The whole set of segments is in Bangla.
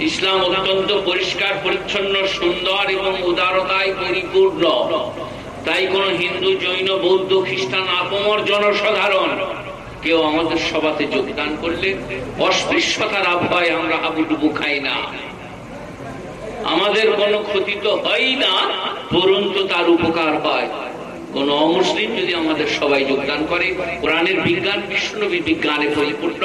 ইসলাম অত্যন্ত পরিষ্কার, পরিচ্ছন্ন, সুন্দর এবং উদারতায় পরিপূর্ণ। তাই কোন হিন্দু, জৈন, বৌদ্ধ, খ্রিস্টান, আপমর জনসাধারণ কেউ আমাদের সভাতে যোগদান করলে অস্পৃশ্যতার আবহাওয়ায় আমরা হাবুডুবু খাই না। আমাদের কোনো ক্ষতি তো হয় না পরন্তু তার উপকার হয়। কোন অমুসলিম যদি আমাদের সবাই যোগদান করে, কোরআনের বিজ্ঞান বিষ্ণবী বিজ্ঞানে পরিপূর্ণ,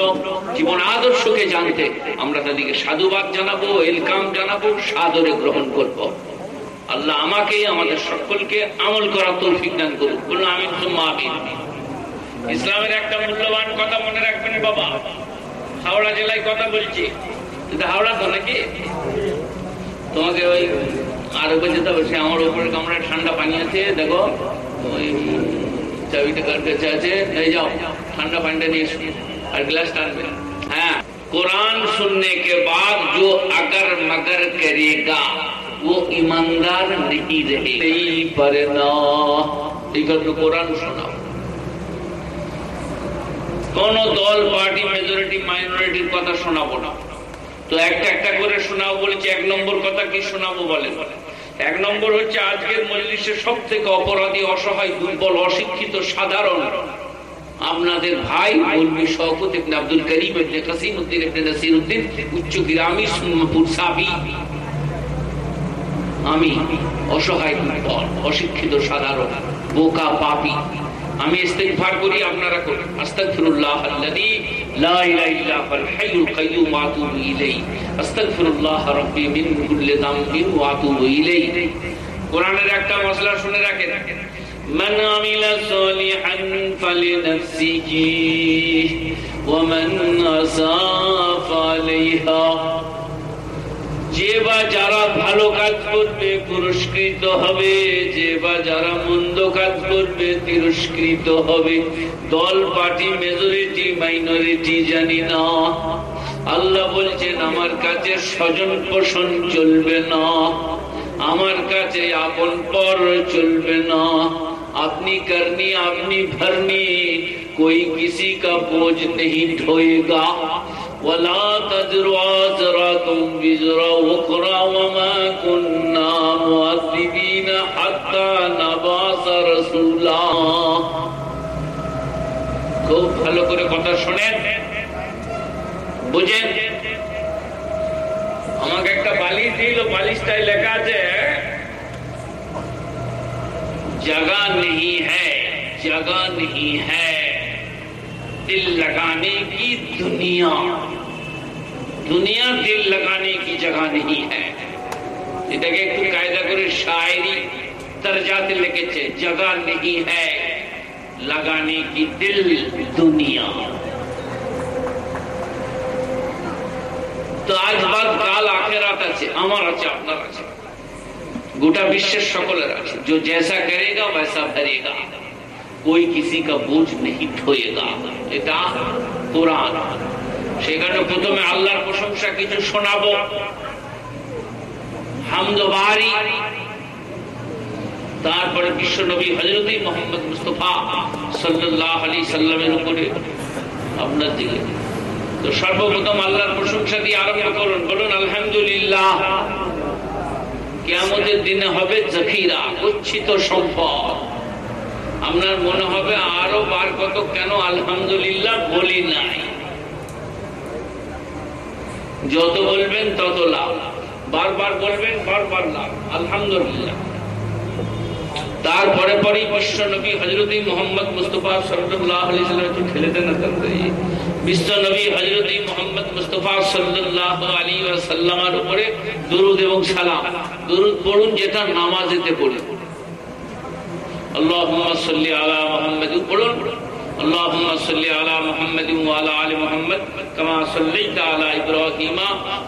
জীবন আদর্শকে জানতে আমরা তাদেরকে সাধুবাদ জানাব, এলকাম জানাব, সাদরে গ্রহণ করব। আল্লাহ আমাকে, আমাদের সকলকে আমল করার তৌফিক দান করুক। বলুন আমি আমিন। ইসলামের একটা মূল্যবান কথা মনে রাখবেন বাবা। হাওড়া জেলায় কথা বলছি। কিন্তু হাওড়া তো নাকি? তোমাকে ওই আর উপরে যেতে হবে সে আমার উপরে কামড়ায় ঠান্ডা পানি আছে, দেখো। ওই চাবিটা কার কাছে আছে এই যাও ঠান্ডা পানিটা নিয়ে এসো আর গ্লাসটা আনবে হ্যাঁ কোরআন सुनने के बाद जो अगर मगर करेगा वो ईमानदार नहीं रहेगा पर ना এই জন্য কোরআন শোনাও কোন দল পার্টি মেজরিটি মাইনরিটির কথা শোনাবো না তো একটা একটা করে শোনাবো বলেছি এক নম্বর কথা কি শোনাবো বলেন এক নম্বর হচ্ছে আজকের মজলিসের সব থেকে অপরাধী, অসহায়, দুর্বল, অশিক্ষিত, সাধারণ আপনাদের ভাই মৌলবী শওকত ইবনে আব্দুল করিম ইবনে কাসিম উদ্দিন ইবনে নাসির উদ্দিন উচ্চ গ্রামী সুমপুর সাবি। আমি অসহায়, দুর্বল, অশিক্ষিত, সাধারণ, বোকা, পাপী আমি ইস্তেগফার করি আপনারা করুন আস্তাগফিরুল্লাহ আল্লাযী লা ইলাহা ইল্লা হুয়াল হাইয়ুল কাইয়্যুম ওয়া আতুবু ইলাইহি আস্তাগফিরুল্লাহ রাব্বি মিন কুল্লি যামবিন ওয়া আতুবু ইলাইহি কোরআনের একটা মশলা শুনে রাখেন من عمل صالحا فلنفسه ومن أساء فعليها যে বা যারা ভালো কাজ করবে পুরস্কৃত হবে, যে বা যারা মন্দ কাজ করবে তিরস্কৃত হবে। দল, পার্টি মেজরিটি মাইনরিটি জানি না। আল্লাহ বলছেন, আমার কাছে স্বজন পোষণ চলবে না। আমার কাছে আপন পর চলবে না। আপনি করনি, আপনি ভরনি, কোই কিসি কা বোঝ নেই ঢোয়েগা। ولا تزر عازرة بزر أخرى وما كنا مؤذبين حتى نبعث رسولا. খুব ভালো করে কথা শোনেন। বুঝেন? আমাকে একটা বালিশ দিল বালিশটাই লেখা আছে, জাগা নেই হ্যাঁ জাগা নেই হ্যাঁ دل لگانے کی دنیا۔ دنیا دل لگانے کی جگہ نہیں ہے۔ شاعری ترجات لگے جگہ نہیں ہے۔ لگانے کی دل دنیا۔ তো আজ বাদ কাল আখেরাত আছে আমার আছে আপনার আছে গোটা বিশ্বের সকলের আছে যে জেসা করেগা ওয়েসা कोई किसी का बोझ नहीं ढोएगा এটা কোরআন সেখানে প্রথমে আল্লাহর প্রশংসা কিছু শোনাবো হামদবারি তারপরে বিশ্ব নবী হজরত মোহাম্মদ মুস্তফা সাল্লাহ আলী সাল্লামের উপরে আপনার দিকে তো সর্বপ্রথম আল্লাহর প্রশংসা দিয়ে আরম্ভ করুন বলুন আলহামদুলিল্লাহ কেমতের দিনে হবে জখিরা গচ্ছিত সম্পদ আপনার মনে হবে আরও বার কত কেন আলহামদুলিল্লাহ বলি নাই। যত বলবেন তত লাভ। বারবার বলবেন, বারবার লাভ। আলহামদুলিল্লাহ। তারপরে পরেই বিশ্ব নবী হজরত মোহাম্মদ মুস্তফা সাল্লাম একটু ঠেলে দেন বিশ্ব হজরত মোহাম্মদ মুস্তফা সাল্লাহ আলী সাল্লামার উপরে দুরুদ এবং সালাম। দুরুদ পড়ুন যেটা নামাজেতে পড়ে। আল্লাহ সাল্লি আলা মোহাম্মদ পড়ুন اللهم صل على محمد وعلى ال محمد كما صليت على ابراهيم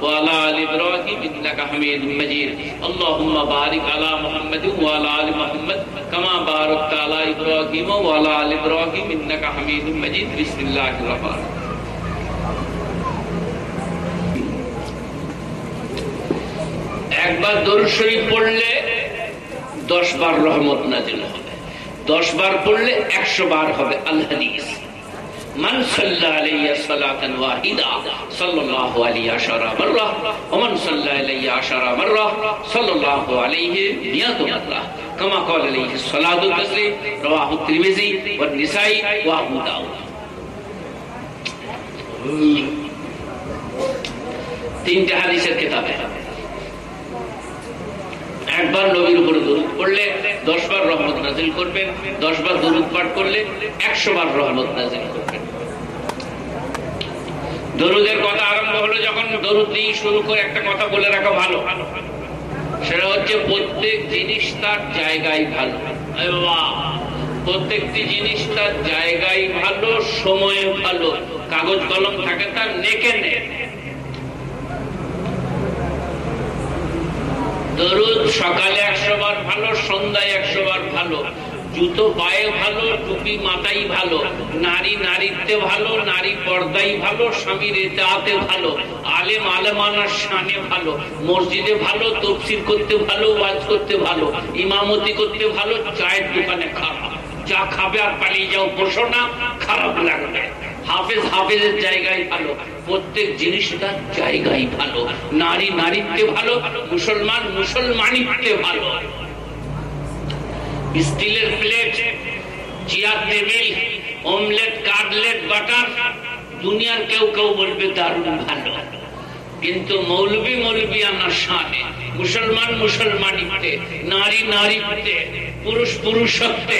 وعلى ال ابراهيم انك حميد مجيد اللهم بارك على محمد وعلى ال محمد كما باركت على ابراهيم وعلى ال ابراهيم انك حميد مجيد بسم الله الرحمن একবার দরুদ শরীফ পড়লে দশ বার রহমত নাজিল হবে দশ বার পড়লে একশো বার হবে আল হাদিস من صلى علي صلاة واحدة صلى الله عليه عشر مرة ومن صلى علي عشر مرة صلى الله عليه مئة مرة كما قال عليه الصلاة والتسليم رواه الترمذي والنسائي وابو داود তিনটে হাদিসের কিতাবে একবার নবীর উপরে দরুদ পড়লে দশ বার রহমত নাজিল করবেন দশ বার দরুদ পাঠ করলে একশো বার রহমত নাজিল করবেন। দরুদের কথা আরম্ভ হলো যখন দরুদ দিয়ে শুরু করে একটা কথা বলে রাখা ভালো। সেটা হচ্ছে, প্রত্যেক জিনিস তার জায়গায় ভালো। প্রত্যেকটি জিনিস তার জায়গায় ভালো, সময়ে ভালো। কাগজ কলম থাকে তার নেকে নে দরুদ সকালে একশো বার ভালো, সন্ধ্যায় একশো বার ভালো। জুতো পায়ে ভালো, টুপি মাথাই ভালো। নারী নারীত্বে ভালো, নারী পর্দাই ভালো, স্বামীর এতে ভালো। আলেম, আলেমানার শানে ভালো। মসজিদে ভালো, তফসির করতে ভালো, ওয়াজ করতে ভালো। ইমামতি করতে ভালো, চায়ের দোকানে খারাপ। যা খাবে আর পালিয়ে যাও বসো না, খারাপ লাগবে। হাফেজ হাফেজের জায়গায় ভালো, প্রত্যেক জিনিস তার জায়গায় ভালো। নারী নারীত্বে ভালো, মুসলমান মুসলমানিত্বে ভালো। স্টিলের plate, chair, table, omelette, cutlet, butter, দুনিয়ার কেউ কেউ বলবে দারুণ ভালো। কিন্তু মৌলবী মৌলবী আনার সাথে মুসলমান মুসলমানিতে নারী নারীতে পুরুষ পুরুষত্বে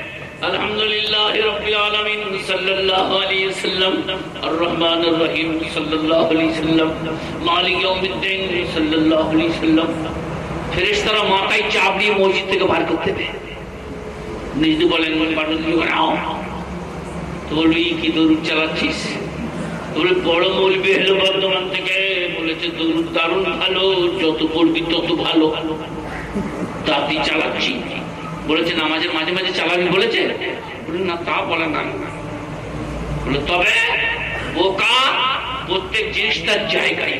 কি চালাচ্ছিস? বলে, বড় মৌলবি এলো বর্ধমান থেকে, বলেছে, দরুদ দারুণ ভালো, যত পড়বি তত ভালো। তাতেই চালাচ্ছি বলেছে, নামাজের মাঝে মাঝে চালাবি বলেছে? বলে, না, তা বলে না। তবে বোকা প্রত্যেক জিনিসটার জায়গায়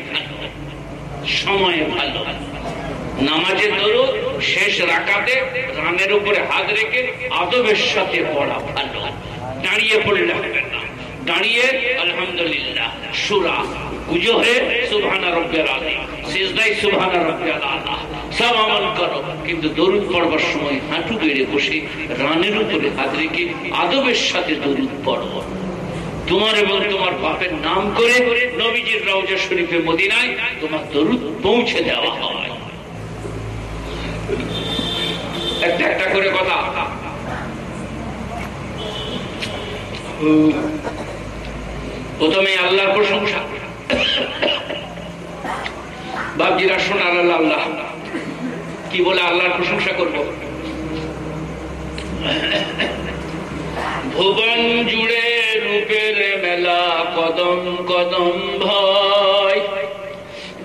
সময়ে ভালো। নামাজের দরুদ, শেষ রাখাতে রানের উপরে হাত রেখে আদবের সাথে পড়া ভালো। দাঁড়িয়ে পড়লে হবে না। দাঁড়িয়ে, আলহামদুলিল্লাহ, সুরা পুজো হয়ে সুবহানা রব্বের আলী। শেষদাই সুবহানা রব্বের আলা। সব আমল করো। কিন্তু দরুদ পড়বার সময় হাঁটু বেড়ে বসে রানের উপরে হাত রেখে আদবের সাথে দরুদ পড়ো। তোমার এবং তোমার বাপের নাম করে নবীজির রওজা শরীফে মদিনায় তোমার দরুদ পৌঁছে দেওয়া হয়। একটা একটা করে কথা। প্রথমে আল্লাহর প্রশংসা। বাবজিরা শোনার আল্লাহ আল্লাহ। কি বলে আল্লাহর প্রশংসা করব? ভুবন জুড়ে রূপের মেলা, কদম কদম ভয়।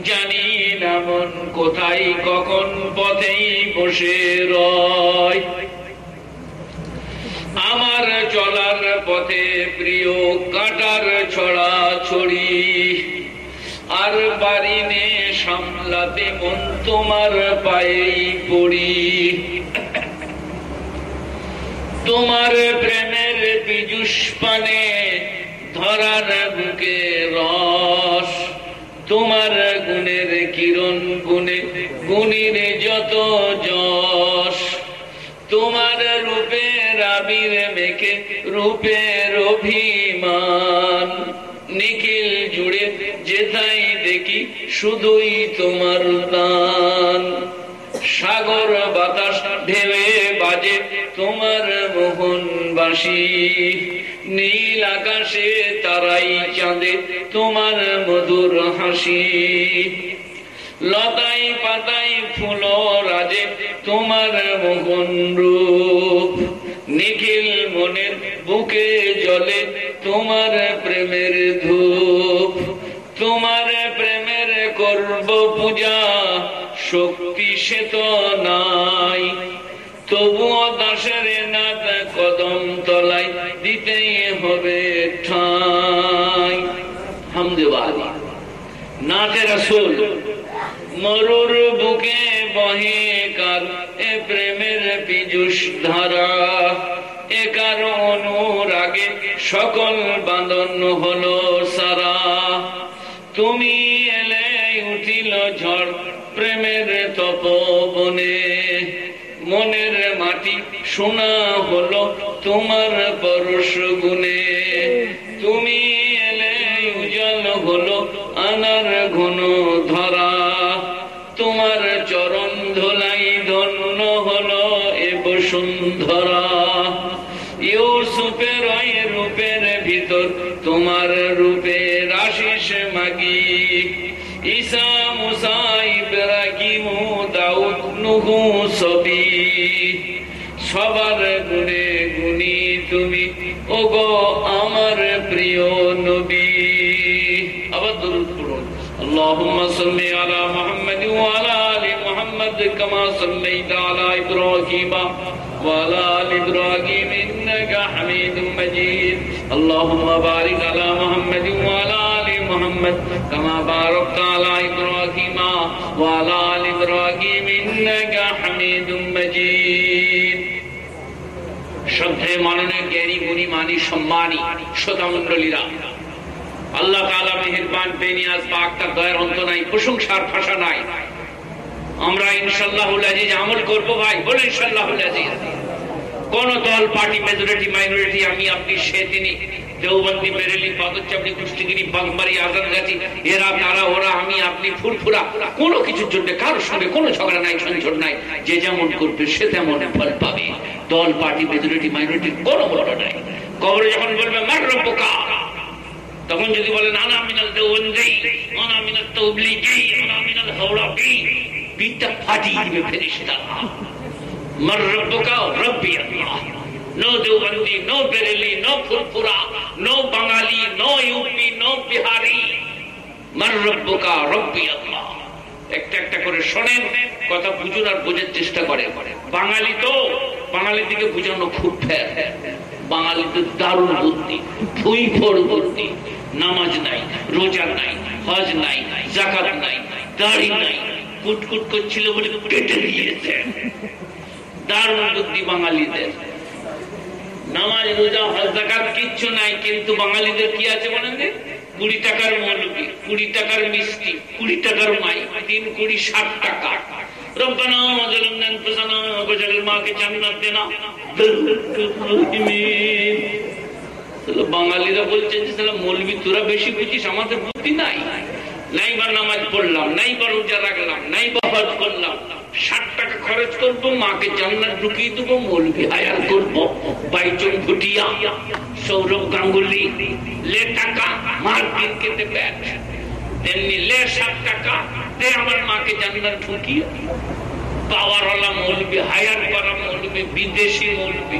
জানি না মন কোথায়, কখন পথেই বসে রয়। আমার চলার পথে প্রিয় কাটার ছড়া ছড়ি। আর পারি নে সামলাতে মন তোমার পায়েই পড়ি। তোমার প্রেমের পীযুষ পানে ধরার বুকে রস। তোমার গুণের কিরণ গুণে, গুণীর যত যশ। আবির মেখে রূপের অভিমান। নিখিল জুড়ে যেথাই দেখি শুধুই তোমার দান সাগর বাতাস ঢেলে বাজে তোমার মোহন বাসি নীল আকাশে তারাই চাঁদে তোমার মধুর হাসি। লতাই পাতাই ফুল রাজে তোমার মোহন রূপ। নিখিল মনের বুকে জলে তোমার প্রেমের ধূপ, তোমার প্রেমের করব পূজা, শক্তি সে তো নাই। তবুও দাসের নাথ কদম তলাই দিতেই হবে ঠাই। হামদেবালি নাথে রসুল মরুর বুকে বহে কার? এ প্রেমের পীযুষ ধারা। এ কার অনুরাগে সকল বাঁধন হলো সারা। তুমি এলে উঠিল ঝড় প্রেমের তপবনে। মনের মাটি শোনা হলো তোমার পরশ গুনে তুমি এলে উজ্জ্বল হলো আনার ঘন ধরা। বসুন্ধরা ইউসুফের ওই রূপের ভিতর তোমার রূপের আশিস মাগি ঈসা মুসা ইব্রাহিম দাউদ নুহু সবি সবার গুণে গুণী তুমি ওগো আমার প্রিয় নবী আবার দরুদ পড়ুন اللهم صل على محمد وعلى ال محمد كما صليت على ابراهيم وعلى ال ابراهيم انك حميد مجيد اللهم بارك على محمد وعلى ال محمد كما باركت على ابراهيم وعلى ال ابراهيم انك حميد مجيد শ্রদ্ধে মাননীয় জ্ঞানী গুণী মানি সম্মানী শ্রোতা মন্ডলীরা আল্লাহ তালা মেহেরবান বেনিয়াজ পাক তার দয়ের অন্ত নাই প্রশংসার ভাষা নাই আমরা ইনশাল্লাহ আজিজ আমল করব ভাই, বলে ইনশাল্লাহ আজিজ। কোন দল, পার্টি মেজরিটি মাইনরিটি আমি, আপনি, সে, তিনি, দেওবন্দি বেরেলি পাদচাপড়ি কুষ্টিগিরি, বাগমারি আজানগাছি এরা, তারা, ওরা, আমি, আপনি, ফুরফুরা, কোনো কিছুর জন্য, কারোর সঙ্গে কোনো ঝগড়া নাই ঝঞ্ঝট নাই, যে যেমন করবে, সে তেমন ফল পাবে। দল, পার্টি মেজরিটি মাইনরিটির কোনো বড় নাই। কবরে যখন বলবে, মার পোকা তখন যদি বলেন আনা মিনাল দেওবন্দি আনা তবলিগি আনা মিনাল হাওড়াবি পিঠটা ফাটিয়ে দিবে নো বাঙালি বাঙালি তো, বাঙালির দিকে বুঝানো খুব ফের বাঙালিতে দারুণ বুদ্ধি, ফুই ফোড় বুদ্ধি। নামাজ নাই, রোজা নাই, হজ নাই জাকাত নাই, দাড়ি নাই। কুটকুট করছিল বলে কেটে দিয়েছে। দারুণ বুদ্ধি বাঙালিদের। নামাজ, রোজা, হজ জাকাত কিচ্ছু নাই, কিন্তু বাঙালিদের কি আছে বলেন কুড়ি টাকার মৌলবি, কুড়ি টাকার মিষ্টি, কুড়ি টাকার মাই, তিন কুড়ি ষাট টাকা। বাঙালিরা বলছে যে মৌলবি, তোরা বেশি বুঝিস, আমাদের বুদ্ধি নাই। নাই বা নামাজ পড়লাম, নাই বা রোজা রাখলাম, নাই বা হজ করলাম, ষাট টাকা খরচ করব, মাকে জান্নাত ঢুকিয়ে দেবো মৌলবি হায়ার করব, বাইচং ভুটিয়া, সৌরভ গাঙ্গুলি, লে টাকা, মার দিন কেটে ব্যাট তেমনি লে ষাট টাকা, দে আমার মাকে জান্নাত ঢুকিয়ে। পাওয়ারওয়ালা মৌলবি হায়ার করা মৌলবি বিদেশি মৌলবি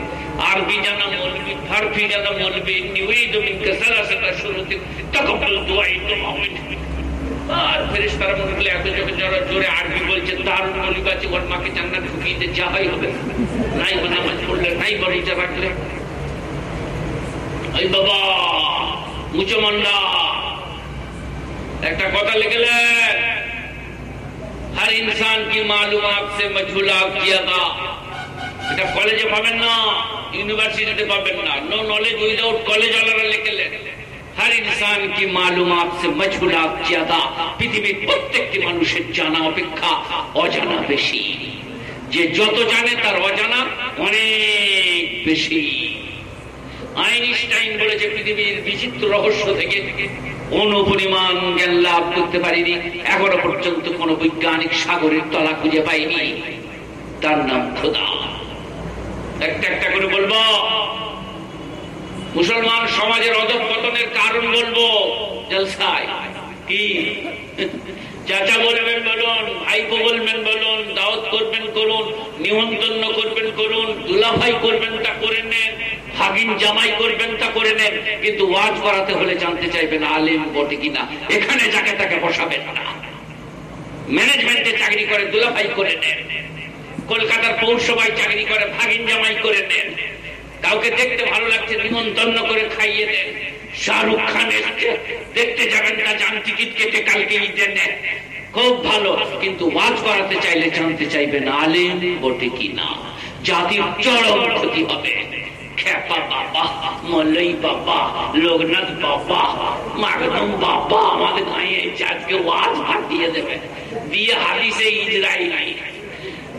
আরবি জানা মৌলবি ফারফি জানা মৌলবি নিউইদ মিনকে সালাসাতা শুরুতে তাকাব্বাল দুআই তোমা আর ফেরেস তারা মনে করলে এত যখন যারা জোরে আরবি বলছে তার মনে কাছে ওর মাকে জান্নাত ঢুকিয়ে দিতে যাওয়াই হবে। নাই নামাজ পড়লে নাই বড়িটা রাখলে। একটা কথা লিখলেন, হর ইনসান কি মালুম আপসে মজহুল আপ কিয়া কলেজে পাবেন না, ইউনিভার্সিটিতে পাবেন না। নো নলেজ উইদাউট কলেজ ওলারা লিখলেন। আর ইনসান কি মালুম আপসে মজহুলাত জাদা পৃথিবীর প্রত্যেকটি মানুষের জানা অপেক্ষা অজানা বেশি যে যত জানে তার অজানা অনেক বেশি আইনস্টাইন বলেছে পৃথিবীর বিচিত্র রহস্য থেকে অনুপরিমাণ জ্ঞান লাভ করতে পারিনি। এখনও পর্যন্ত কোন বৈজ্ঞানিক সাগরের তলা খুঁজে পাইনি। তার নাম খোদা। একটা একটা করে বলব মুসলমান সমাজের অধপতনের কারণ বলব জলসায়। কি? চাচা বলবেন বলুন, ভাইপো বলবেন বলুন, দাওয়াত করবেন করুন, নিমন্ত্রণ করবেন করুন, দুলাভাই করবেন তা করে নেন, ভাগিন জামাই করবেন তা করে নেন, কিন্তু ওয়াজ করাতে হলে জানতে চাইবেন আলেম বটে কিনা, এখানে যাকে তাকে বসাবেন না। ম্যানেজমেন্টে চাকরি করে, দুলাভাই করে নেন। কলকাতার পৌরসভায় চাকরি করে, ভাগিন জামাই করে নেন। কাউকে দেখতে ভালো লাগছে নিমন্ত্রণ করে খাইয়ে দেন শাহরুখ খান এসছে। দেখতে যাবেন না যান টিকিট কেটে কালকে ঈদে নেন খুব ভালো, কিন্তু ওয়াজ করাতে চাইলে জানতে চাইবেন আলেম বটে কি না। জাতির চরম ক্ষতি হবে। বাবা, মলই বাবা, লোকনাথ বাবা, মাগদম বাবা, আমাদের গাঁয়ে আজকে ওয়াজ ফাটিয়ে দেবে। দিয়ে হাদিসে ইজরাইল।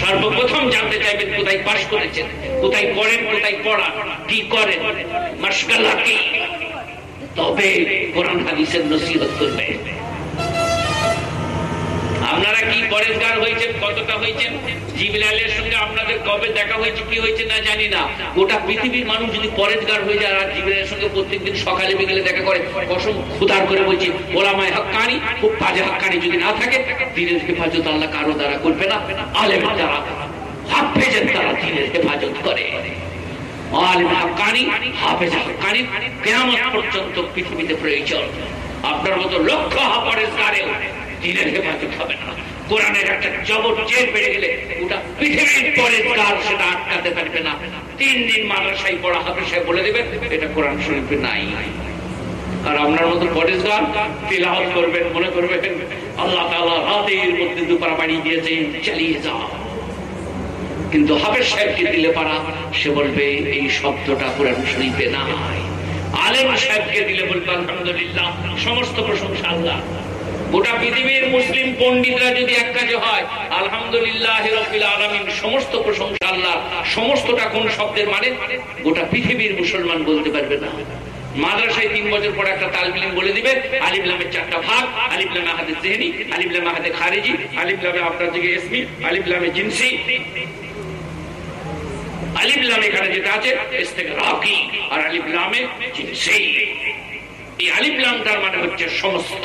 সর্বপ্রথম জানতে চাইবেন কোথায় পাশ করেছেন, কোথায় পড়েন, কোথায় পড়া, কি করেন? মাসগালা কি? তবে কোরআন হাদিসের নসিহত করবে। আপনারা কি পরেশগার হয়েছেন? কতটা হয়েছেন? জিবিলালের সঙ্গে আপনাদের কবে দেখা হয়েছে, কি হয়েছে না জানি না। গোটা পৃথিবীর মানুষ যদি পরেশগার হয়ে যায় আর জিবিলালের সঙ্গে প্রত্যেকদিন সকালে বিকেলে দেখা করে, কসম খুদার করে বলছি, ওলামায় হাক্কানি, খুব বাজে হাক্কানি যদি না থাকে, দিনের হেফাজত আল্লাহ কারও দ্বারা করবে না। আলেমের দ্বারা হাফেজের দ্বারা দিনের হেফাজত করে। আলেম হাক্কানি, হাফেজ হাক্কানি কেমন পর্যন্ত পৃথিবীতে প্রয়োজন। আপনার মতো লক্ষ হাফারের হাফারেজগারেও দিনের হেফাজত হবে না। কোরআনের একটা জবর জের বেড়ে গেলে ওটা পৃথিবীর পরে সেটা আটকাতে পারবে না। তিন দিন মাদ্রাসায় পড়া হবে, সে বলে দেবে, এটা কোরআন শরীফে নাই। আর আপনার মতো করবেন, মনে করবেন, আল্লাহ মধ্যে দুপারা বাড়িয়ে দিয়েছেন, চালিয়ে কিন্তু হাফেজ সাহেবকে দিলে পারা, সে বলবে, এই শব্দটা কোরআন শরীফে নাই। আলেম সাহেবকে দিলে বলবে, আলহামদুলিল্লাহ, সমস্ত প্রশংসা আল্লাহ। গোটা পৃথিবীর মুসলিম পণ্ডিতরা যদি এক কাজে হয়, আলহামদুলিল্লাহ আলমিন, সমস্ত প্রশংসা আল্লাহ, সমস্তটা কোন শব্দের মানে? গোটা পৃথিবীর মুসলমান বলতে পারবে না। মাদ্রাসায় তিন বছর পর একটা তালবিলিম বলে দিবে আলিফলামের চারটা ভাগ আলিফলামে হাতে জেহনি আলিফলামে হাতে খারেজি আলিফলামে আপনার দিকে এসমি আলিফলামে জিনসি। আলিফলামে এখানে যেটা আছে এস থেকে রাকি আর আলিফলামে জিনসি। এই আলিফলামটার মানে হচ্ছে সমস্ত।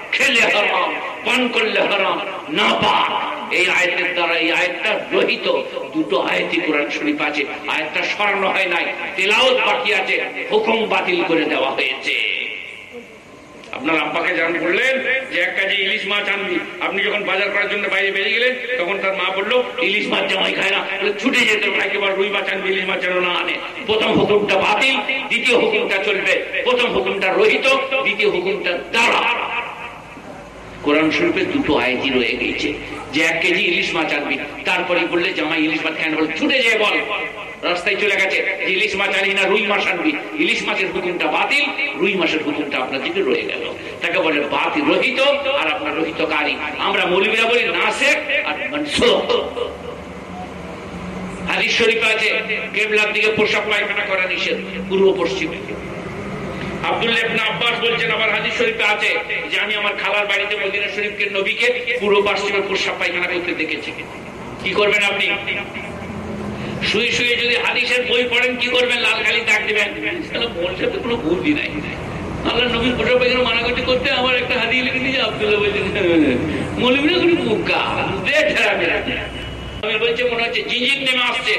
খেলে হারাম, পান করলে হারাম, না পা এই আয়তের দ্বারা এই আয়তটা রহিত দুটো আয়তি কোরআন শরীফ আছে। আয়তটা সরানো হয় নাই তেলাওত বাকি আছে, হুকুম বাতিল করে দেওয়া হয়েছে। আপনার আব্বাকে জান বললেন যে, এক কাজে ইলিশ মাছ আনবি। আপনি যখন বাজার করার জন্য বাইরে বেরিয়ে গেলেন, তখন তার মা বলল, ইলিশ মাছ জামাই খায় না। ছুটে যেত ভাইকে বল রুই মাছ আনবি, ইলিশ মাছ না আনে। প্রথম হুকুমটা বাতিল, দ্বিতীয় হুকুমটা চলবে। প্রথম হুকুমটা রহিত, দ্বিতীয় হুকুমটা দ্বারা। কোরআন শরীফে দুটো আয়তি রয়ে গেছে যে এক কেজি ইলিশ মাছ আনবি তারপরে বললে, জামাই, ইলিশ মাছ খায় বল, ছুটে যায় বল। রাস্তায় চলে গেছে, যে ইলিশ মাছ আনি না, রুই মাছ আনবি। ইলিশ মাছের হুকুমটা বাতিল, রুই মাছের হুকুমটা আপনার দিকে রয়ে গেল। তাকে বলে বাতিল রহিত, আর আপনার রহিত কারি? আমরা মৌলবীরা বলি, নাসেক আর মনসুখ। হাদিস শরীফ আছে, কেবলার দিকে পোশাক পায়খানা করা নিষেধ, পূর্ব পশ্চিমে। আব্দুল্লাহ করতে শুয়ে শুয়ে যদি বই পড়েন, কি করবেন? লাল খালি দাগ বলছে কোনো বুদ্ধি নাই? আল্লাহ নবীর মানাগতি করতে আমার একটা হাদিয়ে লিখে দিয়েছে, আব্দুল্লাহ বলছেন, মৌলবীরা কোনো আমি মনে হচ্ছে নেমে আসছে।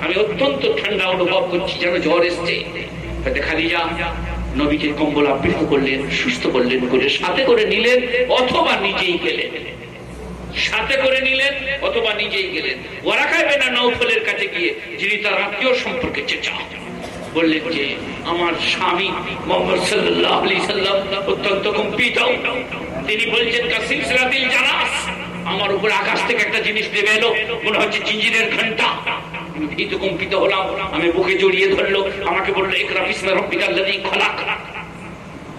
আমি অত্যন্ত ঠান্ডা অনুভব করছি, যেন জ্বর এসছে। খাদিজা নবীকে কম্বল আবৃত করলেন, সুস্থ করলেন, করে সাথে করে নিলেন, অথবা নিজেই গেলেন। সাথে করে নিলেন, অথবা নিজেই গেলেন। ওরা খাইবে না নৌফলের কাছে গিয়ে, যিনি তার আত্মীয় সম্পর্কে চেঁচা। বললেন যে, আমার স্বামী মোহাম্মদ সাল্লাম অত্যন্ত কম্পিত। তিনি বলছেন, কাসিম আমার উপর আকাশ থেকে একটা জিনিস নেমে এলো, মনে হচ্ছে জিঞ্জিরের ঘণ্টা। ভীত কম্পিত হলাম, আমি বুকে জড়িয়ে ধরলো, আমাকে বলল একরা বিসমা রব্বিকাল লাযী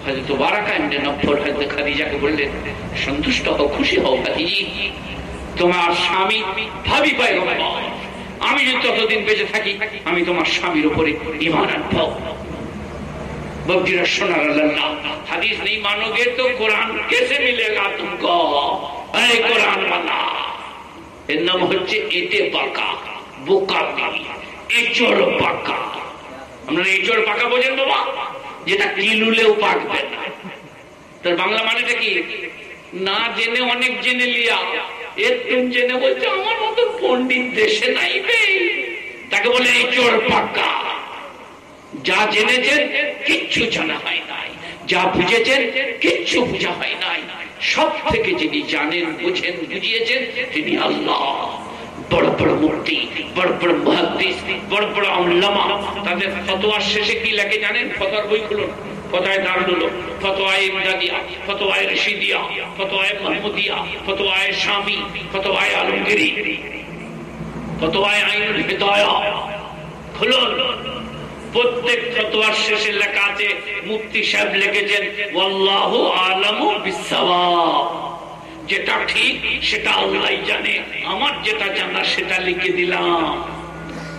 হযরত বারাকা ইবনে নফল হযরত খাদিজাকে বললেন, সন্তুষ্ট হও, খুশি হও তোমার স্বামী ভাবি পায় পাই আমি যদি ততদিন বেঁচে থাকি, আমি তোমার স্বামীর উপরে ইমান আনব। যেটা কিলুলেও পাকবে না। তার বাংলা মানেটা কি? না জেনে অনেক জেনে লিয়া। যা জেনেছেন, কিচ্ছু জানা হয় নাই। যা বুঝেছেন, কিচ্ছু বোঝা হয় নাই। সব থেকে যিনি জানেন, বুঝেন, বুঝিয়েছেন, তিনি আল্লাহ। বড় বড় মূর্তি, বড় বড় মহাদিস বড় বড় তাদের ফতোয়ার শেষে কি লেখে জানেন? ফতোয়ার বই খুলুন। দারুল ফতোয়ায় ইমদাদিয়া, ফতোয়ায় রশিদিয়া, ফতোয়ায় মাহমুদিয়া, ফতোয়ায় শামি, ফতোয়ায় আলমগিরি, ফতোয়ায় প্রত্যেক ফতোয়ার শেষে লেখা আছে সাহেব লিখেছেন, ওয়াল্লাহু আলামু যেটা ঠিক, সেটা আল্লাহ জানে। আমার যেটা জানা, সেটা লিখে দিলাম।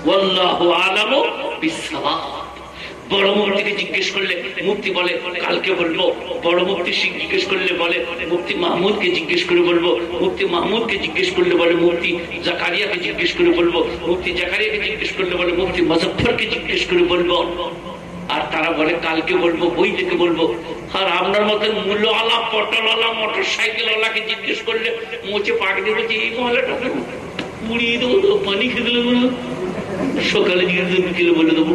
ওয়াল্লাহু আলামু বিসসাওয়াব। বড় মুক্তিকে জিজ্ঞেস করলে মুক্তি বলে, কালকে বলব। বড় মুক্তি জিজ্ঞেস করলে বলে মুক্তি মাহমুদকে জিজ্ঞেস করে বলব। মুক্তি মাহমুদকে জিজ্ঞেস করলে বলে মুক্তি জাকারিয়াকে জিজ্ঞেস করে বলব। মুক্তি জাকারিয়াকে জিজ্ঞেস করলে বলে মুক্তি মুজফরকে জিজ্ঞেস করে বলব। আর তারা বলে, কালকে বলব, বই থেকে বলব। আর আপনার মতন মূল্য আলা পটল আলা মোটর সাইকেল আলাকে জিজ্ঞেস করলে মুছে পাক দিয়ে বলছি, এই মহলাটাকে পুড়িয়ে দেবো তো, পানি খেতে দেবো সকালে জিজ্ঞেস বিকেলে বলে দেবো?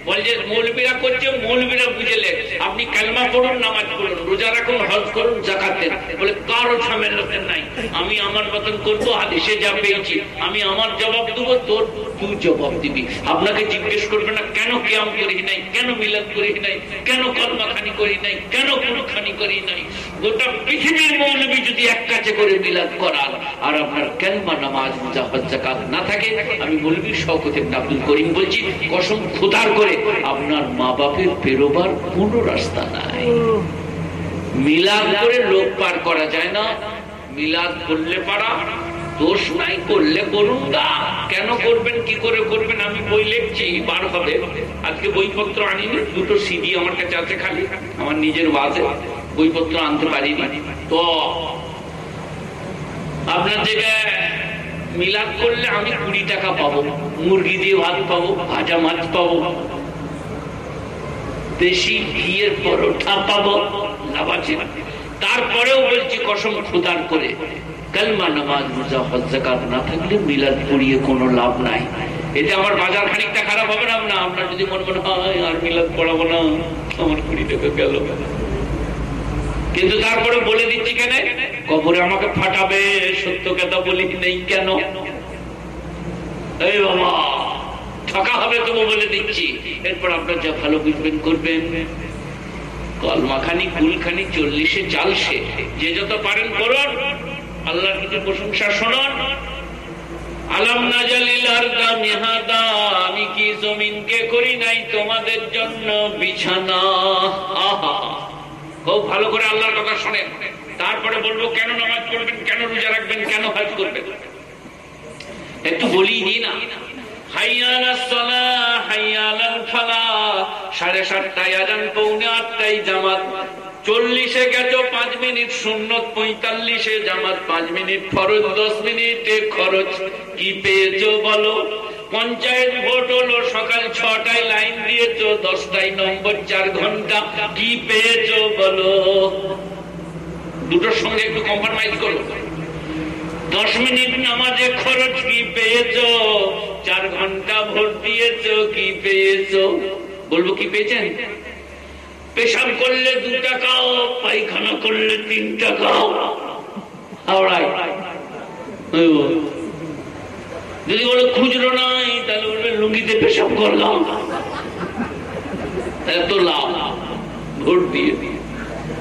বলছে, মৌলবীরা করছে, মৌলবীরা বুঝেলে আপনি কালমা পড়ুন, নামাজ পড়ুন, রোজা রাখুন, হজ করুন জাকাত দেন। বলে, কারও ঝামেলা নাই। আমি আমার মতন করব, হাদিসে যা পেয়েছি। আমি আমার জবাব দেবো, তোর তুই জবাব দিবি। আপনাকে জিজ্ঞেস করবে না, কেন কিয়াম করি নাই, কেন মিলাদ করি নাই, কেন কলমাখানি করি নাই, কেন কুরখানি করি নাই। গোটা পৃথিবীর মৌলবী যদি এক কাছে করে মিলাদ করার আর আপনার কেনমা নামাজ হজ জাকাত না থাকে, আমি মৌলবী শওকত আব্দুল করিম বলছি, কসম খোদার করে আপনার মা বাপের পেরোবার কোন রাস্তা নাই। মিলাদ করে লোক পার করা যায় না। মিলাদ করলে পারা, দোষ নাই করলে করুন না। কেন করবেন, কি করে করবেন আমি বই লিখছি, বার হবে। আজকে বইপত্র আনিনি, দুটো সিডি আমার কাছে আছে খালি, আমার নিজের বাজে বইপত্র আনতে পারিনি। তো, আপনার জায়গায় মিলাদ করলে আমি কুড়ি টাকা পাবো, মুরগি দিয়ে ভাত পাবো, ভাজা মাছ পাবো। দেশি ঘিয়ের পরোটা পাবো লাভ তারপরেও বলছি, কসম খুদার করে, কালমা নামাজ রোজা হজ না থাকলে মিলাদ পড়িয়ে কোনো লাভ নাই। এতে আমার বাজার খানিকটা খারাপ হবে না? না, আপনার যদি মনে মনে হয়, আর মিলাদ পড়াবো না, আমার কুড়ি টাকা গেল। কিন্তু তারপরে বলে দিচ্ছি কেন? কবরে আমাকে ফাটাবে, সত্য কথা বলি নেই কেন? এই বাবা। ঠকা হবে তবু বলে দিচ্ছি। এরপর আপনার যা ভালো বুঝবেন, করবেন। কলমাখানি, কুলখানি, চল্লিশে চালসে যে যত পারেন করুন। আল্লাহর কিছু প্রশংসা শোনান। তোমাদের জন্য বিছানা? খুব ভালো করে তারপরে বলব, কেন নামাজ পড়বেন, কেন রোজা রাখবেন, কেন হজ করবেন? একটু বলি না। সাড়ে সাতটায় আজান, পৌনে জামাত। চল্লিশে গেছো, পাঁচ মিনিট শূন্য পঁয়তাল্লিশে জামাত। পাঁচ মিনিট ফরজ, দশ মিনিটে খরচ। কি পেয়েছ বলো? পঞ্চায়েত ভোট হলো, সকাল ছটায় লাইন দিয়েছ, দশটায় নম্বর চার ঘণ্টা। কি পেয়েছ বলো? দুটোর সঙ্গে একটু কম্প্রোমাইজ করো। দশ মিনিট নামাজে খরচ কি পেয়েছ? চার ঘণ্টা ভোট দিয়েছ, কি পেয়েছ? বলব কি পেয়েছেন? পেশাব করলে দু টাকাও, পায়খানা করলে তিন টাকাও। যদি বলে খুচরো নাই, তাহলে বলবে লুঙ্গিতে পেশাব করলাম। তাহলে তো লাভ। ভোট দিয়ে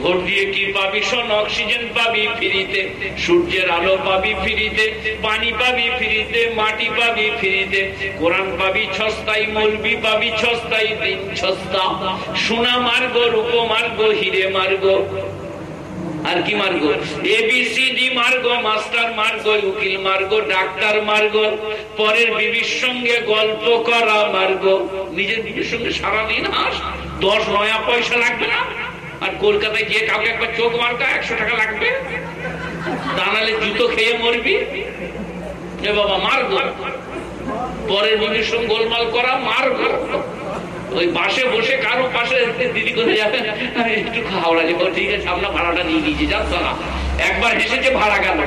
ভোট দিয়ে কি পাবি? শোন, অক্সিজেন পাবি ফ্রিতে, সূর্যের আলো পাবি ফ্রিতে, পানি পাবি ফ্রিতে, মাটি পাবি ফ্রিতে, কোরআন পাবি ছস্তাই, মলবি পাবি ছস্তাই, দিন ছস্তা। সোনা মার্গ, রূপ মার্গ, হিরে মার্গ। আর কি মার্গ? এবিসিডি মার্গ, মাস্টার মার্গ, উকিল মার্গ, ডাক্তার মার্গ, পরের বিবির সঙ্গে গল্প করা মার্গ। নিজের বিবির সঙ্গে সারাদিন হাস। দশ নয়া পয়সা লাগবে না? আর কলকাতায় গিয়ে কাউকে একবার চোখ মারকা একশো টাকা লাগবে? দাঁড়ালে জুতো খেয়ে মরবি? এ বাবা মারব পরের বিবির সঙ্গে গোলমাল করা মারব ওই বাসে বসে কারও পাশে দিদি কোথায় যাবে। একটু হাওড়া যাব ঠিক আছে আপনার ভাড়াটা নিয়ে নিয়েছে যান না? একবার হেসেছে, ভাড়া গেল।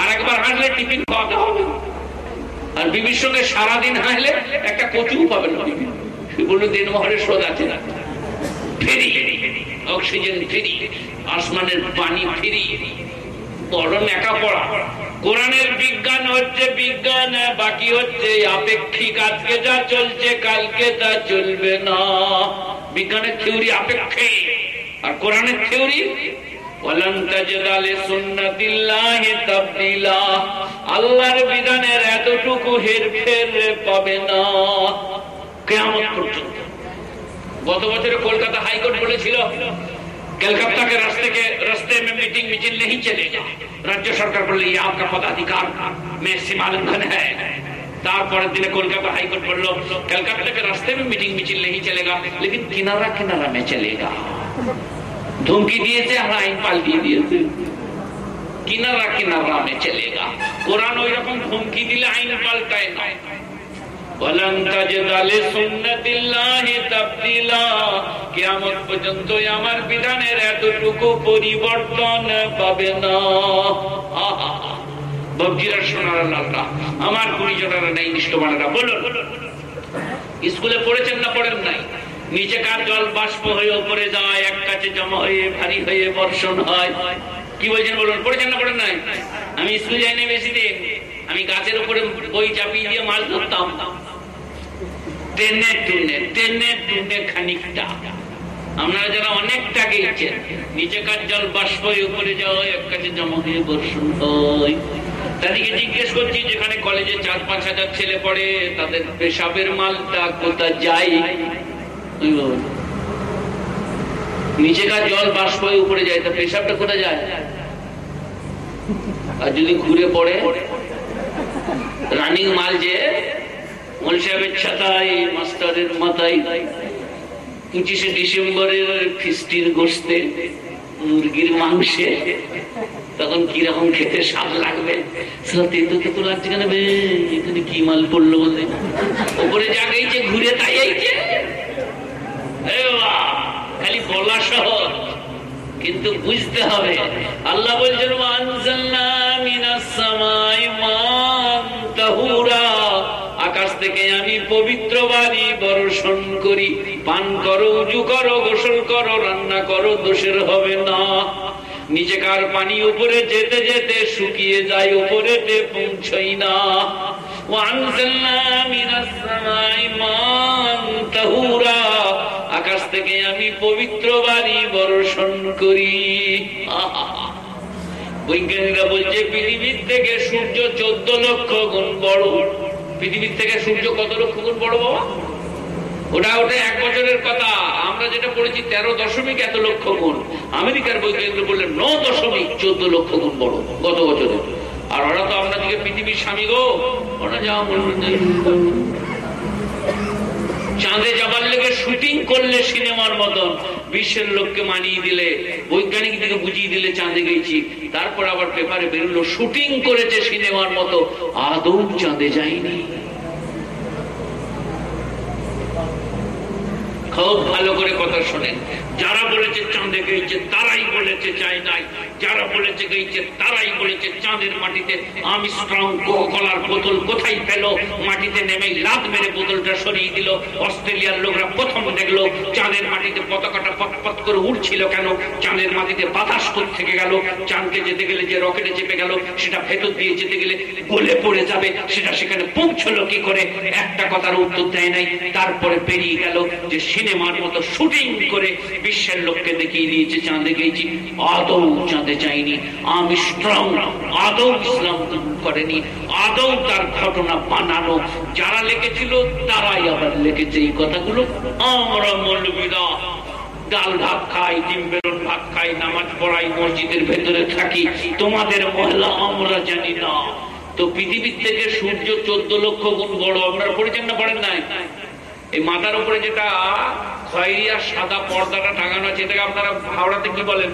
আর একবার হাসলে টিফিন খাওয়াতে হবে। আর বিবির সঙ্গে সারাদিন হাসলে একটা কচু পাবেন বিবি। বলল দিন মহরের শোধ আছে না ফেরি। অক্সিজেন ফেরি, আসমানের পানি ফেরি বড় নেকা পড়া। কোরআনের বিজ্ঞান হচ্ছে বিজ্ঞান, বাকি হচ্ছে আপেক্ষিক। আজকে যা চলছে, কালকে তা চলবে না। বিজ্ঞানের থিওরি আর কোরআনের থিওরি? আল্লাহর বিধানের এতটুকু হেরফের পাবে না। কেমন পর্যন্ত। গত বছরে কলকাতা হাইকোর্ট বলেছিল कलकत्ता के रास्ते के रास्ते में मीटिंग मिचिल नहीं चलेगा राज्य सरकार बोले ये आपका पदाधिकार में सीमा लंघन है তারপরের দিনে কলকাতা হাইকোর্ট বললো কলকাতা के रास्ते में मीटिंग मिचिल नहीं चलेगा लेकिन किनारा किनारा में चलेगा ধমকি দিয়েছে আমরা আইন পাল্টিয়ে দিয়েছে কিনারা কিনারা মে চলেগা কোরআন ওই রকম ধমকি দিলে আইন পাল্টায় না আমার বিধানের এতটুকু পরিবর্তন পাবে না। আমার গুণীজনেরা নেই নিষ্ঠমানেরা বলুন। স্কুলে পড়েছেন না পড়েন নাই? নিচে কার জল বাষ্প হয়ে উপরে যায়, এক কাছে জমা হয়ে ভারী হয়ে বর্ষণ হয়। কি বলছেন বলুন, পড়েছেন না পড়েন নাই? আমি স্কুল যাইনি বেশি দিন। আমি গাছের উপরে বই চাপিয়ে দিয়ে মাছ ধরতাম। আপনারা যারা নিচেকার জল বাষ্প উপরে যাওয়া এক কাছে জমা হয়ে বর্ষণ হয়। তাদেরকে জিজ্ঞেস করছি, যেখানে কলেজে চার পাঁচ হাজার ছেলে পড়ে, তাদের পেশাবের মালটা কোথা যায়? নিচেকার জল বাষ্প উপরে যায়, তা পেশাবটা কোথায় যায়? আর যদি ঘুরে পড়ে? রানিং মাল যে মল সাহেবের ছাতায়, মাস্টারের মাথায়, পঁচিশে ডিসেম্বরের ফিস্টির গোস্তে মুরগির মাংসে, তখন কীরকম খেতে স্বাদ লাগবে? তেতো তেতো লাগছে কেন এখানে কি মাল পড়ল বলে? ওপরে যা গেছে ঘুরে তাই খালি বলা সহজ। কিন্তু বুঝতে হবে। আল্লাহ বলছেন আকাশ থেকে আমি পবিত্র বাড়ি বর্ষণ করি। পান করো, উজু করো, গোসল করো, রান্না করো, দোষের হবে না। নিচেকার পানি উপরে যেতে যেতে শুকিয়ে যায় উপরে পৌঁছই না। আকাশ থেকে আমি পবিত্র বাড়ি বর্ষণ করি। বৈজ্ঞানিকরা বলছে, পৃথিবীর থেকে সূর্য চোদ্দ লক্ষ গুণ বড়। পৃথিবীর থেকে সূর্য কত লক্ষ গুণ বড় বাবা? ওটা ওটা এক বছরের কথা। আমরা আমরা যেটা পড়েছি, তেরো দশমিক এত লক্ষ গুণ। আমেরিকার বৈজ্ঞানিক বললেন, ন দশমিক চোদ্দ লক্ষ গুণ বড় গত বছরে। আর ওরা তো আপনাদেরকে পৃথিবীর স্বামী গো। ওরা যা বলবেন চাঁদে যাবার লেগে শুটিং করলে সিনেমার মতন, বিশ্বের লোককে মানিয়ে দিলে, বৈজ্ঞানিক দিকে বুঝিয়ে দিলে চাঁদে গেছি। তারপর আবার পেপারে বেরোলো, শুটিং করেছে সিনেমার মতো, আদৌ চাঁদে যায়নি। খুব ভালো করে কথা শোনেন। যারা বলেছে চাঁদে গেছে, তারাই বলেছে চাই নাই যারা বলেছে গেছে, তারাই বলেছে চাঁদের মাটিতে। আমি স্ট্রং কলার বোতল কোথায় পেল? মাটিতে নেমে লাত মেরে বোতলটা সরিয়ে দিল। অস্ট্রেলিয়ার লোকরা প্রথম দেখল, চাঁদের মাটিতে পতাকাটা পটপট করে উঠছিল কেন? চাঁদের মাটিতে বাতাস থেকে গেল? চাঁদকে যেতে গেলে যে রকেটে চেপে গেল, সেটা ভেতর দিয়ে যেতে গেলে গলে পড়ে যাবে। সেটা সেখানে পৌঁছলো কি করে? একটা কথার উত্তর দেয় নাই। তারপরে পেরিয়ে গেল যে সিনেমার মতো শুটিং করে বিশ্বের লোককে দেখিয়ে দিয়েছে, চাঁদে গেছি আদৌ চাঁদে যায়নি আমি স্ট্রং, আদৌ ইসলাম করেনি। আদৌ তার ঘটনা বানানো। যারা লিখেছিল, তারাই আবার লিখেছে এই কথাগুলো। আমরা মৌলবীরা ডাল ভাত খাই, ডিম বেরোন ভাত খাই, নামাজ পড়াই, মসজিদের ভেতরে থাকি। তোমাদের মহিলা, আমরা জানি না। তো পৃথিবীর থেকে সূর্য চোদ্দ লক্ষ গুণ বড়, আপনারা পড়েছেন না, পড়েন নাই? এই মাথার উপরে যেটা খয়েরি আর সাদা পর্দাটা টাঙানো আছে এটাকে আপনারা হাওড়াতে কি বলেন?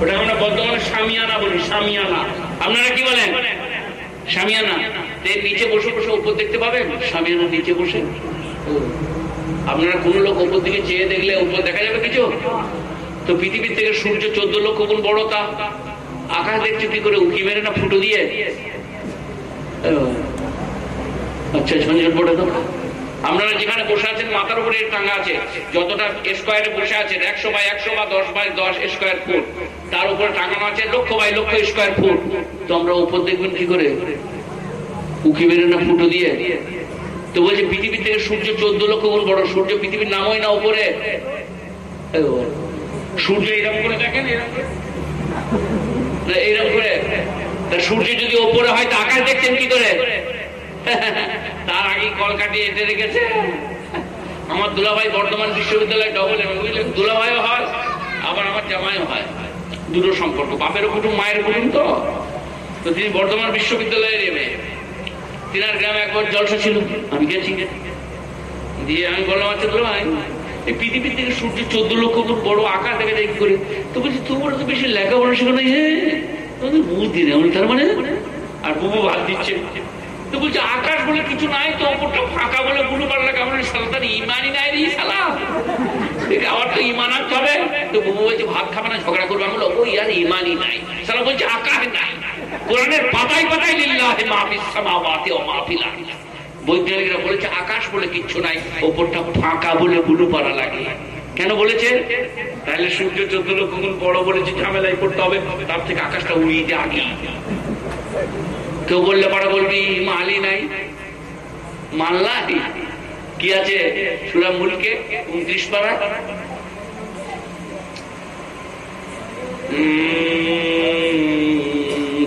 ওটা আমরা বর্তমানে সামিয়ানা বলি সামিয়ানা। আপনারা কি বলেন? সামিয়ানা। নিচে বসে বসে উপর দেখতে পাবেন? সামিয়ানা নিচে বসে। ও। আপনারা কোন লোক উপর দিকে চেয়ে দেখলে উপর দেখা যাবে কিছু? তো পৃথিবীর থেকে সূর্য চোদ্দ লক্ষ গুণ বড় তা। আকাশ দেখছে কি করে উকি মেরে না ফুটো দিয়ে। তো। আপনারা যেখানে বসে আছেন, মাথার উপরে টাঙ্গা আছে। যতটা স্কোয়ারে বসে আছেন, একশো বাই একশো বা দশ বাই দশ স্কোয়ার ফুট তার উপরে টাঙানো আছে লক্ষ বাই লক্ষ স্কোয়ার ফুট তো আমরা উপর দেখবেন কি করে? উকি না ফুটো দিয়ে? তো বলছে পৃথিবী থেকে সূর্য চোদ্দ লক্ষ গুণ বড়। সূর্য পৃথিবীর নামই না উপরে। সূর্য এরকম করে দেখেন, এরকম করে? সূর্য যদি ওপরে হয়, তা আকাশ দেখছেন কি করে? তার আগে কলকাটি এসে রেখেছে আমার দুলাভাই বর্ধমান বিশ্ববিদ্যালয় ডবল এম বুঝলেন দুলাভাইও হয়, আবার আমার জামাইও হয়। দুটো সম্পর্ক। বাপেরও কুটুম মায়ের কুটুম তো। তো তিনি বর্ধমান বিশ্ববিদ্যালয়ের এমএ তিনার গ্রামে একবার জলসা ছিল। আমি গেছি। দিয়ে আমি বললাম আচ্ছা দুলাভাই, এই পৃথিবীর থেকে সূর্য চোদ্দ লক্ষ ফুট বড় আকাশ দেখা কি করে। তো বলছি, তোমার তো বেশি লেখাপড়া শেখানো হ্যাঁ? বুদ্ধি নেই। তার মানে? আর বুবু ভাত দিচ্ছে। তো বলছে, আকাশ বলে কিছু নাই তো ওপরটা ফাঁকা বলে বুলু পাল্লা কেমন সালা তার ইমানই নাই রে সালা আকাশ বলে কিচ্ছু নাই, ওপরটা ফাঁকা বলে বুলু পাড়া লাগে কেন বলেছে? তাহলে সূর্য চোদ্দ লক্ষ বড় বলেছে ঝামেলায় পড়তে হবে। তার থেকে আকাশটা উড়িয়ে দিয়ে কেউ বললে পারা বলবি মালি নাই। মাল্লা কি আছে সুরা মুলকে? উনত্রিশ পারা।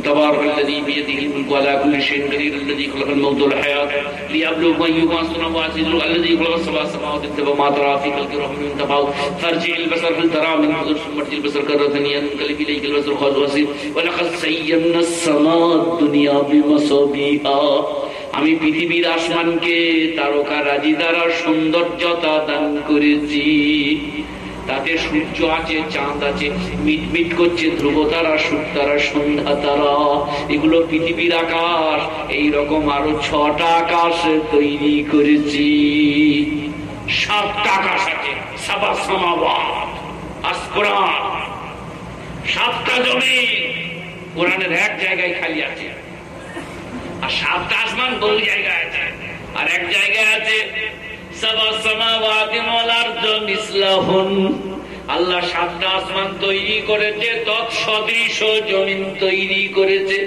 تبارك الذي بيده الملك على كل شيء قدير الذي خلق الموت والحياة ليبلوكم أيكم أحسن عملا الذي خلق السبع سماوات وما ترى في خلق الرحمن من تفاوت فارجع البصر هل ترى من فضل ثم ارجع البصر كرة ينقلب إليك البصر خاسئا ولقد زينا السماء الدنيا بمصابيح আমি পৃথিবীর আসমানকে তারকা রাজি দ্বারা সৌন্দর্যতা দান করেছি তাতে সূর্য আছে, চাঁদ আছে মিট মিট করছে ধ্রুব তারা সুর তারা, সন্ধ্যা তারা। এগুলো পৃথিবীর আকাশ এই রকম আরও ছটা আকাশ তৈরি করেছি। সাতটা আকাশ আছে, সাবা সামাবাদ আসকরান সাতটা জমি কোরআনের এক জায়গায় খালি আছে। আর সাতটা আসমান বহু জায়গায় আছে। আর এক জায়গায় আছে আল্লাহ সাতটা আসমান তৈরি করেছে, তৎসদৃশ জমিন তৈরি করেছে।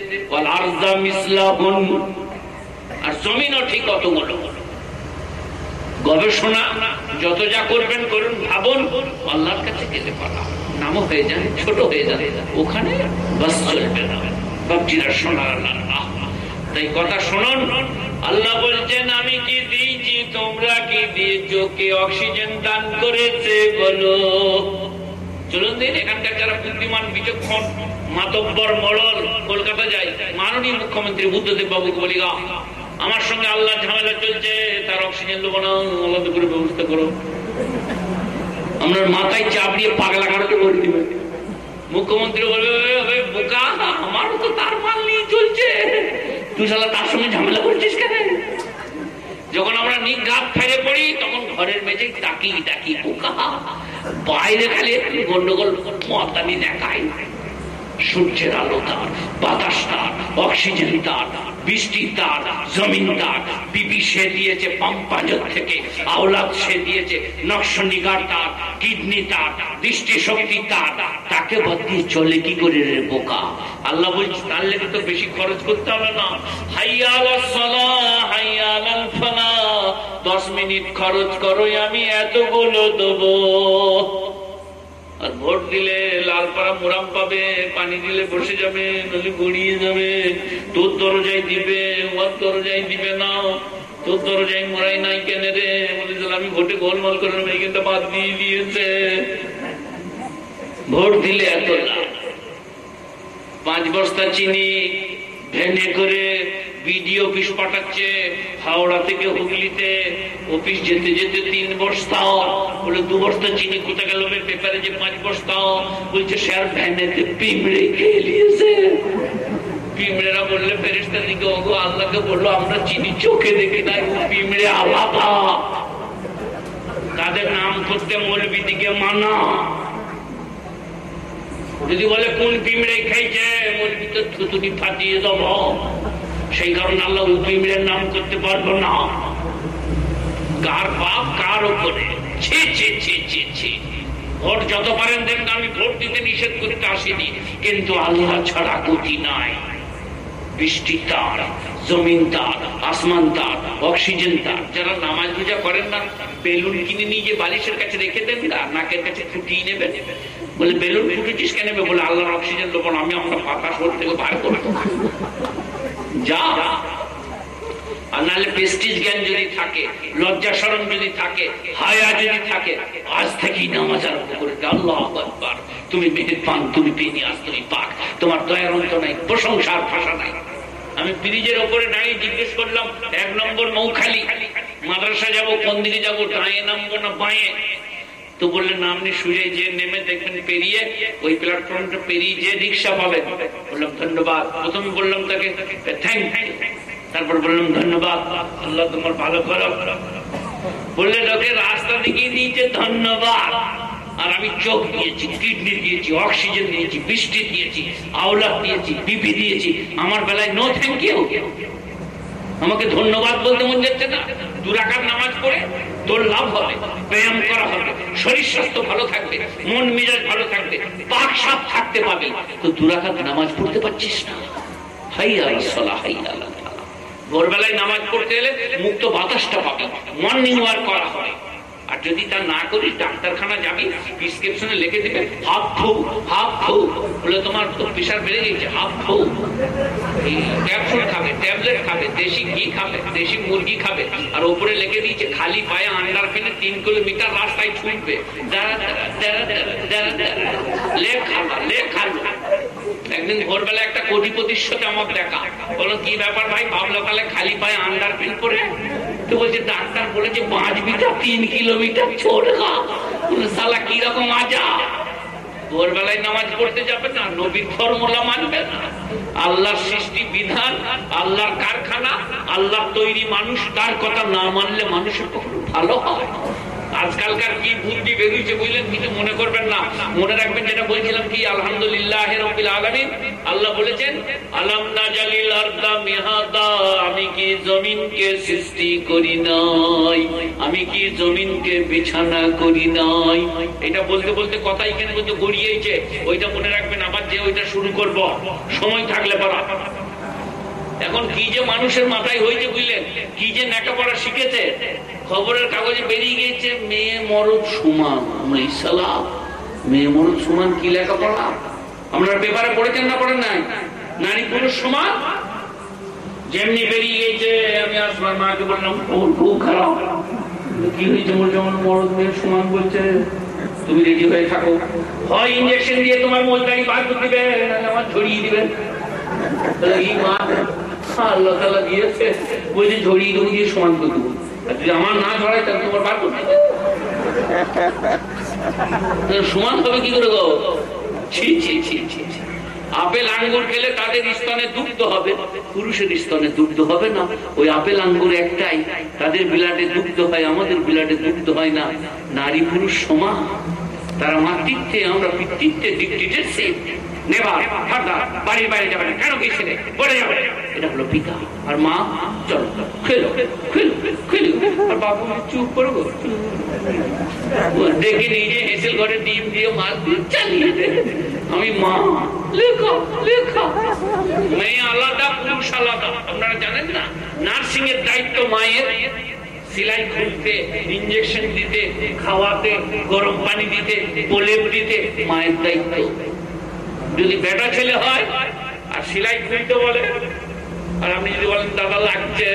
আর জমিনও ঠিক কতগুলো গবেষণা যত যা করবেন করুন, ভাবুন, আল্লাহর কাছে গেলে পারা নামও হয়ে যায়, ছোট হয়ে যায়। ওখানে বাস চলবে না। বাপটিরা শোনার না তাই কথা শুনুন। আল্লাহ বলছেন আমি কি দিয়েছি? তোমরা কি দিয়েছ? কে অক্সিজেন দান করেছে? বলো। চলুন দিন এখানকার যারা বুদ্ধিমান বিচক্ষণ মাতব্বর মরল কলকাতা যায় মাননীয় মুখ্যমন্ত্রী বুদ্ধদেব বাবুকে বলিগা আমার সঙ্গে আল্লাহ ঝামেলা চলছে তার অক্সিজেন দেবো না করে ব্যবস্থা করো। আমরা মাথায় চাপ দিয়ে পাগলা কাটাতে বলে দিবে। মুখ্যমন্ত্রী বলবে "এ, বোকা আমারও তো তার মাল নিয়ে চলছে। তুই সালা তার সঙ্গে ঝামেলা করছিস কেন? যখন আমরা নিঘাত ফেরে পড়ি, তখন ঘরের মেঝে ডাকি ডাকি পোকা বাইরে খালি গন্ডগোল মতানি দেখায় সূর্যের আলো তার, বাতাস তার, অক্সিজেন তার। বৃষ্টি তার, জমিন তার। বিবি সে দিয়েছে পাম্পাজর থেকে, আওলাদ সে দিয়েছে তার, কিডনি তার দৃষ্টি শক্তি তার। তাকে বাদ চলে কি করে রে বোকা? আল্লাহ বলছে, তার লেগে তো বেশি খরচ করতে হবে না। দশ মিনিট খরচ করো, আমি এতগুলো দেবো। আর ভোট দিলে লালপাড়া মোরাম পাবে, পানি দিলে বসে যাবে, নদী গড়িয়ে যাবে। তোর দরজায় দিবে ওর দরজায় দিবে না তোর দরজায় নাই রে? আমি ভোটে গোলমাল করে নেব বাদ দিয়ে দিয়েছে। ভোট দিলে এত পাঁচ বস্তা চিনি ভ্যানে করে বিডি অফিস পাঠাচ্ছে, হাওড়া থেকে হুগলিতে অফিস যেতে যেতে তিন বস্তা, বলে দু বস্তা চিনি কোথা গেল পেপারে যে পাঁচ বস্তা, বলছে, স্যার, ভ্যানেতে পিঁমড়ে খেয়ে মানা। যদি বলে, কোন পিঁমড়ে খাইছে মৌলবি তো থুতুনি ফাটিয়ে দেব। সেই কারণে আল্লাহ ওই নাম করতে পারব না। কার পাপ কার উপরে? ভোট যত পারেন দেন আমি ভোট দিতে নিষেধ করতে আসিনি। কিন্তু আল্লাহ ছাড়া গতি নাই। বৃষ্টি তার, জমিন তার, আসমান তার, অক্সিজেন তার। যারা নামাজ পূজা করেন না, বেলুন কিনে নিয়ে বালিশের কাছে রেখে দেন না, নাকের কাছে ফুটিয়ে নেবেন। বলে, বেলুন ফুটেছিস কেন? নেবে বলে, আল্লাহর অক্সিজেন না, আমি আমরা শোর থেকে বার করব। যা। আর নাহলে জ্ঞান যদি থাকে, লজ্জা সরম যদি থাকে, হায়া যদি থাকে, আজ থেকেই নামাজ আরম্ভ করে আল্লাহ তুমি তুমি পাক। তোমার দয়ার অন্ত নাই প্রশংসার ভাষা নাই। আমি ব্রিজের ওপরে দাঁড়িয়ে জিজ্ঞেস করলাম, এক নম্বর মৌখালি মাদ্রাসা যাব, কোন দিকে যাব? ডায়ে নামবো না বাঁয়ে? তো বললেন আপনি সুজে যে নেমে দেখবেন পেরিয়ে, ওই প্ল্যাটফর্মটা পেরিয়ে যে রিক্সা পাবেন বললাম, ধন্যবাদ। প্রথমে বললাম তাকে তারপর বললাম, ধন্যবাদ। আল্লাহ তোমার ভালো করো বললে লোকে রাস্তা দেখিয়ে দিয়েছে, ধন্যবাদ। আর আমি চোখ দিয়েছি কিডনি দিয়েছি, অক্সিজেন দিয়েছি, বৃষ্টি দিয়েছি আওলাদ দিয়েছি, বিপি দিয়েছি। আমার বেলায় নো থ্যাংক ইউ আমাকে ধন্যবাদ বলতে মন যাচ্ছে না। দুরাকার নামাজ পড়ে তোর লাভ হবে, ব্যায়াম করা হবে, শরীর স্বাস্থ্য ভালো থাকবে, মন মেজাজ ভালো থাকবে, পাক সাপ থাকতে পাবে তো দুরাকার নামাজ পড়তে পারছিস না? ভোরবেলায় নামাজ পড়তে এলে মুক্ত বাতাসটা পাবি মর্নিং ওয়ার্ক করা হবে। আর যদি তা না করিস, ডাক্তারখানা যাবি প্রিসক্রিপশনে লিখে দিবে, হাফ ফু হাফ ফু বলে তোমার তো প্রেশার বেড়ে গেছে হাফ ফু ক্যাপসুল খাবে ট্যাবলেট খাবে, দেশি ঘি খাবে, দেশি মুরগি খাবে, আর ওপরে লিখে দিয়েছে, খালি পায়ে আন্ডার তিন কিলোমিটার রাস্তায় ছুটবে। একদিন ভোরবেলা একটা কোটিপতির সাথে আমার দেখা। বলো, কি ব্যাপার ভাই? ভাবলো খালি পায়ে আন্ডার পিন করে বলছে, ডাক্তার বলেছে তিন কিলোমিটার সালা কীরকম আজা? ভোরবেলায় নামাজ না আল্লাহর সৃষ্টি বিধান, আল্লাহর কারখানা, আল্লাহর তৈরি মানুষ, তার কথা না মানলে মানুষের কখনো ভালো হয় আজকালকার কি বুদ্ধি বেরিয়েছে বুঝলেন? কিছু মনে করবেন না। মনে রাখবেন, যেটা বলছিলাম কি, আলহামদুলিল্লাহ রবিল আলামিন। আল্লাহ বলেছেন, আলাম মিহাদা, আমি কি জমিনকে সৃষ্টি করি নাই? আমি কি জমিনকে বিছানা করি নাই? এটা বলতে বলতে কথা এখানে কিন্তু গড়িয়েছে। ওইটা মনে রাখবেন, আবার যে ওইটা শুরু করব। সময় থাকলে পারা। এখন কি যে মানুষের মাথায় হয়েছে বুঝলেন? কি যে লেখাপড়া শিখেছে? খবরের কাগজে বেরিয়ে গিয়েছে, মেয়ে মরদ সুমান। ইসালা মেয়ে মরদ সুমান কি লেখাপড়া? আপনার পেপারে পড়েছেন না পড়েন নাই? নারী পুরুষ সমান? যেমনি বেরিয়ে গেছে আমি আসবার মাকে বললাম খবর খুব খারাপ। কি হয়েছে? মোর যেমন মরদ মেয়ের সমান বলছে। তুমি রেডি হয়ে থাকো। হয় ইঞ্জেকশন দিয়ে তোমার মোলদারি বার করে দিবে আমার ঝরিয়ে দিবে। এই মা আল্লাহ তালা দিয়েছে বলছে ঝরিয়ে দেবো দিয়ে সমান করে দেবো যদি আমার না ধরায় তাহলে তোমার বার করে সমান হবে কি করে গো? ছি ছি ছি ছি। ছি। আপেল, আঙ্গুর খেলে তাদের স্তনে দুগ্ধ হবে। পুরুষের স্তনে দুগ্ধ হবে না। ওই আপেল, আঙ্গুর একটাই তাদের বিলাটে দুগ্ধ হয় আমাদের বিলাটে দুগ্ধ হয় না। নারী পুরুষ সমান? তারা মাতৃত্বে, আমরা পিতৃত্বে দিয়ে মাছ আমি মা, লেখা লেখা। মেয়ে আলাদা, পুরুষ আলাদা। আপনারা জানেন না নার্সিং এর দায়িত্ব মায়ের। সিলাই খুলতে ইঞ্জেকশন দিতে, খাওয়াতে, গরম পানি দিতে প্রলেপ দিতে, মায়ের দায়িত্ব। যদি বেটা ছেলে হয়, আর সিলাই খুলতে বলে, আর আপনি যদি বলেন, দাদা, লাগছে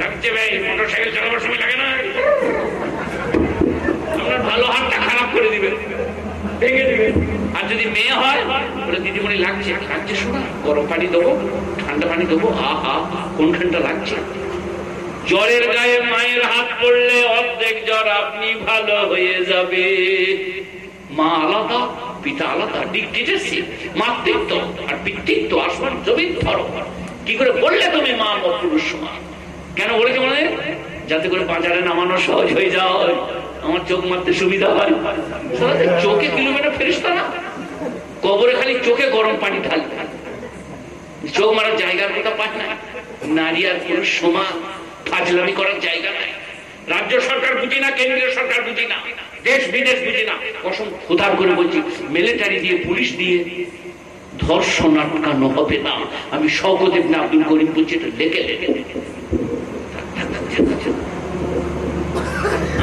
লাগছে ভাই মোটর সাইকেল চালাবার সময় লাগে না। আপনার ভালো হাতটা খারাপ করে দিবে ভেঙে দিবে আর যদি মেয়ে হয় দিদিমণি, লাগছে লাগছে শোনা, গরম পানি দেবো, ঠান্ডা পানি দেবো আ হা কোনখানটা লাগছে? জ্বরের গায়ে মায়ের হাত পড়লে অর্ধেক জ্বর আপনি ভালো হয়ে যাবে। মা আলাদা, পিতা আলাদা ডিকটেটরশিপ মাতৃত্ব আর পিতৃত্ব, আসমান, জমিন ধরো কি করে বললে তুমি মা ও পুরুষ সমান? কেন বলেছে মনে? যাতে করে বাজারে নামানো সহজ হয়ে যায়, আমার চোখ মারতে সুবিধা হয়। চোখে কিলোমিটার ফেরিস্তা না? কবরে খালি চোখে গরম পানি ঢালবে। চোখ মারার জায়গার কথা পায় না। নারী আর পুরুষ সমান। ফাজলামি করার জায়গা নাই। রাজ্য সরকার বুঝি না, কেন্দ্রীয় সরকার বুঝি না, দেশ বিদেশ বুঝি না। কসম ক্ষুধার করে বলছি মিলিটারি দিয়ে পুলিশ দিয়ে ধর্ষণ আটকানো হবে না। আমি শওকত ইবনে আব্দুল করিম বলছি, এটা লেখে লেখে আমি শওকত ইবনে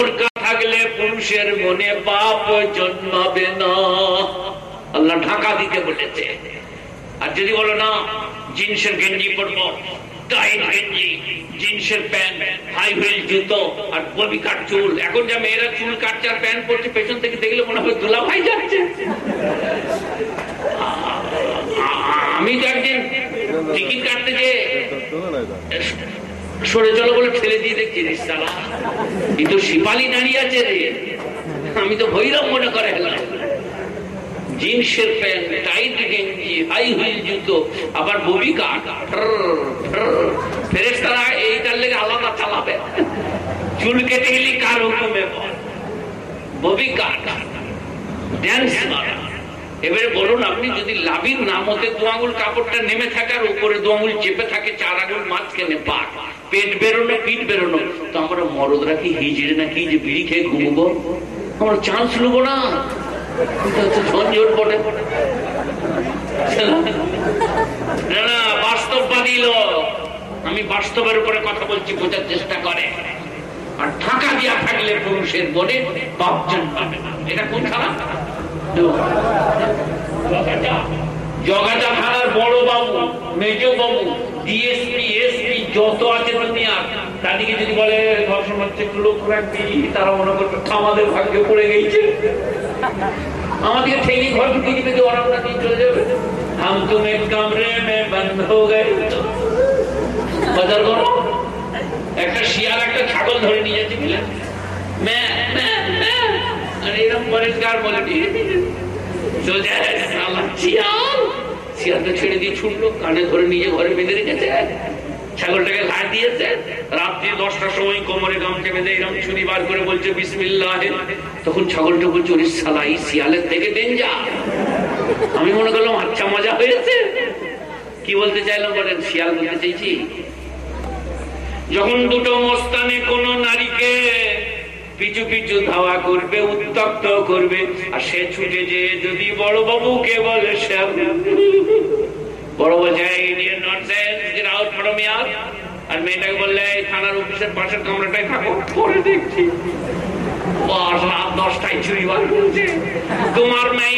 বোরকা থাকলে পুরুষের মনে পাপ জন্মাবে না। আল্লাহ ঢাকা দিতে বলেছে। আর যদি বলো না, জিন্সের গেঞ্জি পরবো জুতো আর ববি কাট চুল। এখন যা মেয়েরা চুল কাটছে প্যান্ট পরছে, পেছন থেকে দেখলে মনে হবে দুলা ভাই যাচ্ছে আমি তো একদিন টিকিট কাটতে যে সরে চলো বলে ঠেলে দিয়ে দেখছি রিস্তালা এই তো শিপালি দাঁড়িয়ে আছে রে। আমি তো ভৈরব মনে করে হেলাম জিন্সের প্যান্ট, টাইট গেঞ্জি, হাই হুইল জুতো, আবার ববি কাট ফেরেস তারা এইটার লেগে আলাদা চালাবে। চুল কেটে গেলি কার হুকুমে ববি কাট ড্যান্স এবারে বলুন, আপনি যদি লাভির নাম হতে দু আঙুল কাপড়টা নেমে থাকার উপরে দু আঙুল চেপে থাকে, চার আঙুল মাছ মাঝখানে পাক পেট বেরোনো, পিঠ বেরোনো। তো আমরা মরদরা কি হিজড়ে নাকি, যে বিড়ি খেয়ে ঘুমবো? আমরা চান্স নেব না। ঝঞ্ঝট পড়ে না আমি বাস্তবের উপরে কথা বলছি, বোঝার চেষ্টা করে। আর ঢাকা দিয়া থাকলে পুরুষের বনে পাপ না। এটা কোন খারাপ জগাজা থানার বড় বাবু, মেজ বাবু ডিএসপি এসপি যত আছে তাদেরকে যদি বলে, ধর্ষণ হচ্ছে, একটু লোক রাখবি, তারা মনে করবে, আমাদের ভাগ্যে পড়ে গেছে। আমাদেরকে ঠেলি ঘর ঢুকে দিবে যে ওরা ওরা নিয়ে চলে যাবে। হাম তুমি কামরে মে বন্ধ হয়ে গেছে বাজার করো। একটা শিয়াল, একটা ছাগল ধরে নিয়ে যাচ্ছে, বুঝলে? ম্যা ম্যা ম্যা আর এরকম পরিষ্কার বলে শালা শিয়াল। শিয়ালটা ছেড়ে দিয়ে ছুটলো, কানে ধরে নিজে ঘরে বেঁধে রেখেছে, ছাগলটাকে ঘাট দিয়েছে। রাত্রি দশটার সময় কোমরে গামছে বেঁধে এরকম ছুরি বার করে বলছে, বিসমিল্লাহ। তখন ছাগলটা বলছে, ওরে শালা এই শিয়ালের থেকে ডেঞ্জা আমি মনে করলাম আচ্ছা মজা হয়েছে। কি বলতে চাইলাম বলেন, শিয়াল বলতে চাইছি, যখন দুটো মস্তানে কোন নারীকে পিছু পিছু ধাওয়া করবে করবে। আর সে ছুটে যে যদি বড় বাবুকে বলে শ্যাম বড় আর মেয়েটাকে বললে থানার অফিসের পাশের কামরাটাই থাকো, পরে দেখছি। তোমার নেই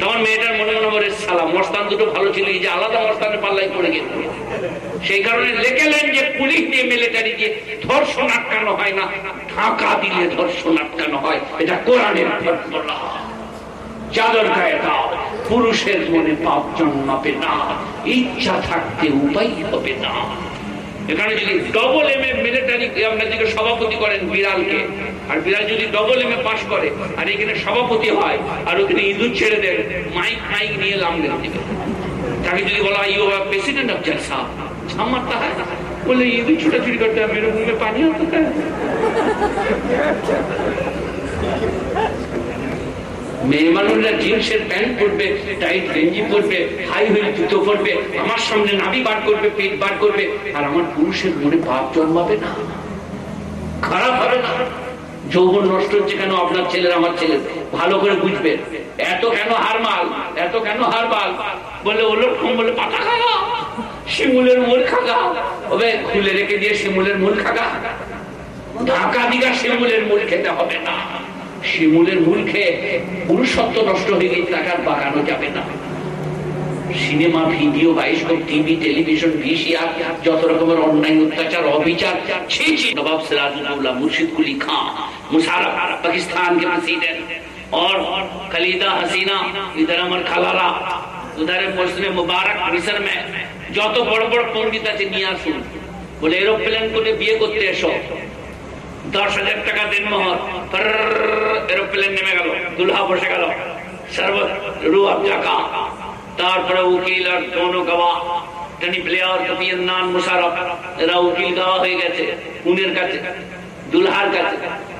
তখন মেয়েটার মনে মনে সালা মস্তান দুটো ভালো ছিল, এই যে আলাদা মস্তানে পাল্লাই পড়ে গেছে। সেই কারণে লেখেলেন যে পুলিশ দিয়ে মিলিটারি দিয়ে ধর্ষণ আটকানো হয় না, ঢাকা দিলে ধর্ষণ আটকানো হয়। এটা কোরআনের। চাদর গায়ে দাও, পুরুষের মনে পাপ জন্মাবে না, ইচ্ছা থাকতে উপায় হবে না। এখানে যদি ডবল এম এ মিলিটারি আপনাদেরকে সভাপতি করেন বিড়ালকে, আর বিড়াল যদি ডবল এম এ পাশ করে, আর এখানে সভাপতি হয়, আর ওখানে ইঁদুর ছেড়ে দেন, মাইক মাইক নিয়ে লামলে দিবে তাকে যদি বলা হয় ইউ প্রেসিডেন্ট অফ জলসা মেয়ে মানুষরা জিন্সের প্যান্ট পরবে, টাইট গেঞ্জি পরবে হাই হুইল জুতো পরবে, আমার সামনে নাভি বার করবে, পেট বার করবে, আর আমার পুরুষের মনে পাপ জন্মাবে না। খারাপ হবে না। যৌবন নষ্ট হচ্ছে কেন আপনার ছেলের, আমার ছেলের? ভালো করে বুঝবে। এত কেন হারমাল এত কেন হারমাল বলে ওলো বলে পাতা খাগা শিমুলের মূল খাগা হবে খুলে রেখে দিয়ে শিমুলের মূল খাগা ঢাকা দিঘা শিমুলের মূল খেতে হবে না শিমুলের মূল খেয়ে পুরুষত্ব নষ্ট হয়ে গেছে তাকে আর বাগানো যাবে না cinema video bioscope TV television VCR যত রকমের অন্যায় অত্যাচার অবিচার ছি ছি নবাব সিরাজুল্লাহ মুর্শিদ কুলি খান मुशर्रफ पाकिस्तान के प्रेसिडेंट और खलीदा हसीना इधर अमर खलाला उधर मुस्लिम मुबारक মিশর में যত বড় বড় পন্ডিত আছে, নিয়ে আসুন। বলে, এরোপ্লেন করে বিয়ে করতে এসো। দশ হাজার টাকা দেন মহর এরোপ্লেন নেমে গেল, দুলহা বসে গেল। তারপরে উকিল আর দোনো গাওয়া। টানি প্লেয়ার নান মুশারফ। এরা উকিল গাওয়া হয়ে গেছে, উনের কাছে, দুলহার কাছে।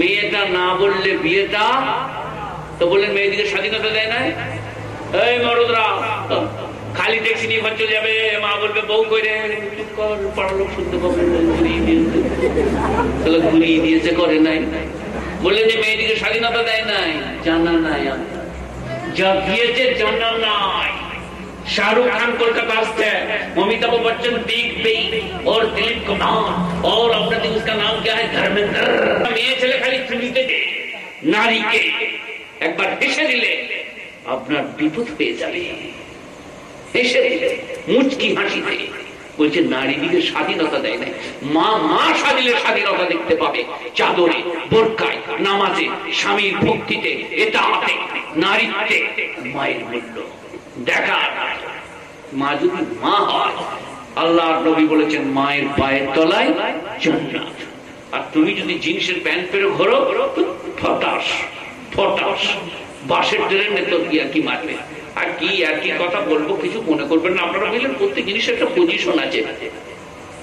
মেয়েটা না বললে বিয়েটা? তো বললেন মেয়েদিকে স্বাধীনতা দেয় না এই মরদরা খালি ট্যাক্সি নিয়ে ঘর চলে যাবে। মা বলবে, বউ করে কর শুনতে ঘুরিয়ে দিয়েছে। তাহলে ঘুরিয়ে দিয়েছে করে নাই? বললেন যে মেয়েদিকে স্বাধীনতা দেয় নাই। জানা নাই। যা দিয়েছে জানা নাই। शाहरुख खान कोलकाता से है अमिताभ बच्चन बिग बी और दिलीप कुमार और अपने दिन उसका नाम क्या है धर्मेंद्र মেয়ে ছেলে খালি চুরিতে দে নারীকে একবার হেসে দিলে আপনার বিপদ হয়ে যাবে হেসে দিলে মুচকি হাসিতে বলছে নারী দিকে স্বাধীনতা দেয় না মা মা স্বাধীনের স্বাধীনতা দেখতে পাবে চাদরে বোরকায় নামাজে স্বামীর ভক্তিতে এটা নারীত্বে মায়ের মূল্য দেখা। মা যদি মা হয় আল্লাহ নবী বলেছেন, মায়ের পায়ের তলায় আর তুমি যদি জিন্সের প্যান্ট পেরে ঘোরো ফটাস ফটাস। বাসের ট্রেনে তো কি আর কি মারবে? আর কি আর কি কথা বলব কিছু মনে করবেন না। আপনারা বললেন, প্রত্যেক জিনিসের একটা পজিশন আছে।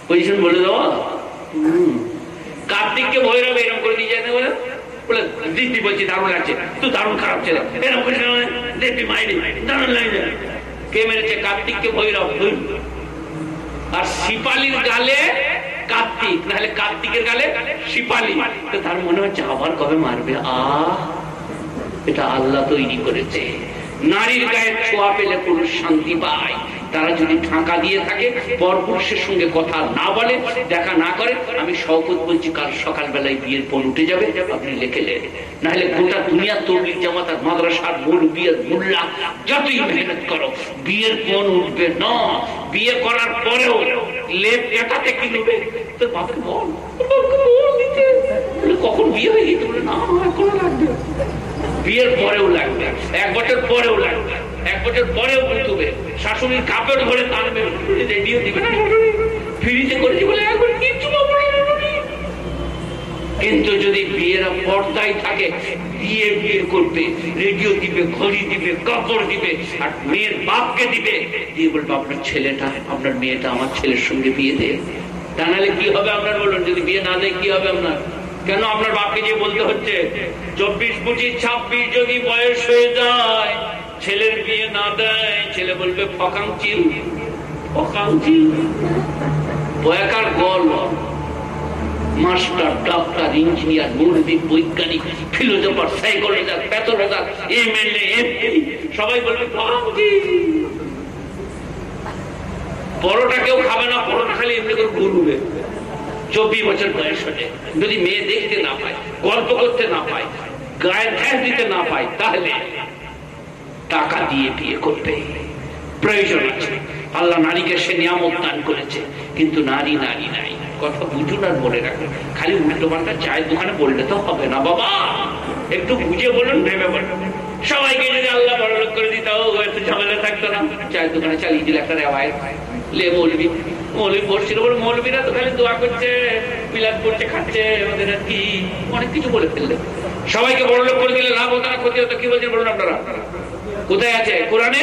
পজিশন বলে দেওয়া। কার্তিককে ভৈরব এরকম করে দিয়ে যায় না বলে দিদি বলছি দারুণ লাগছে তুই দারুণ খারাপ ছেলে। এরকম দেখবি মাইনি দারুণ লাগছে। কে মেরেছে? কার্তিককে ভৈরব। আর শিপালির গালে কার্তিক, নাহলে কার্তিকের গালে শিপালি। তো তার মনে হচ্ছে, আবার কবে মারবে? আ এটা আল্লাহ তৈরি করেছে। নারীর গায়ে ছোঁয়া পেলে পুরুষ শান্তি পায়। তারা যদি ঢাকা দিয়ে থাকে, পরপুরুষের সঙ্গে কথা না বলে, দেখা না করে, আমি শওকত বলছি, কাল সকালবেলায় বিয়ের পণ উঠে যাবে, আপনি লেখে লেন। নাহলে গোটা দুনিয়া তবলিক জামাত আর মাদ্রাসার মূল বিয়ের মূল্যা যতই মেহনত করো, বিয়ের পণ উঠবে না। বিয়ে করার পরেও লেপ এটাতে কি নেবে? তোর বাপকে বল বিয়ের পরেও লাগবে। এক বছর পরেও লাগবে। এক বছর পরেও ঘুরতুবে শাশুড়ির কাপড় ধরে টানবে। রেডিও দিবে। না ফ্রিতে করেছি বলে এখন কিচ্ছু কিন্তু যদি বিয়েরা পর্দায় থাকে বিয়ে বিয়ে করবে, রেডিও দিবে, ঘড়ি দিবে, কাপড় দিবে, আর মেয়ের বাপকে দিবে, দিয়ে বলবে, আপনার ছেলেটা, আপনার মেয়েটা আমার ছেলের সঙ্গে বিয়ে দে তা নাহলে কি হবে আপনার বলুন? যদি বিয়ে না দেয়, কি হবে আপনার? কেন আপনার বাপকে যে বলতে হচ্ছে? চব্বিশ, পঁচিশ, ছাব্বিশ যদি বয়স হয়ে যায়, ছেলের বিয়ে না দেয়, ছেলে বলবে ফকাংচিল ফকাংচিল বয়াকার মাস্টার ডক্টর ইঞ্জিনিয়ার বৈজ্ঞানিক, ফিলোজফার সাইকোলজার প্যাথোলজার এমএলএ, এমপি, সবাই বলবে পরোটা কেউ খাবে না, পরোটা খালি এমনি করে ঘুরবে। চব্বিশ বছর বয়স হলে যদি মেয়ে দেখতে না পায়, গল্প করতে না পায়, গায়ে ধ্যান দিতে না পায়, তাহলে টাকা দিয়ে বিয়ে করবে। প্রয়োজন আছে। আল্লাহ নারীকে সে নিয়ামত দান করেছে, কিন্তু নারী নারী নাই। কথা বুঝুন আর মনে রাখুন। খালি উল্টো পাল্টা চায়ের দোকানে বললে তো হবে না, বাবা। একটু বুঝে বলুন, ভেবে বলুন। সবাইকে যদি আল্লাহ বড় লোক করে দিত একটু ঝামেলা থাকতো না। চায়ের দোকানে চালিয়ে দিলে একটা রেওয়ায়। লে মৌলবি মৌলবি পড়ছিল বলে মৌলবিরা তো খালি দোয়া করছে, মিলাদ করছে খাচ্ছে, ওদের আর কি, অনেক কিছু বলে ফেললে। সবাইকে বড় লোক করে দিলে লাভ হতো না, ক্ষতি হতো, কি বলছেন বলুন আপনারা? কোথায় আছে? কোরআনে?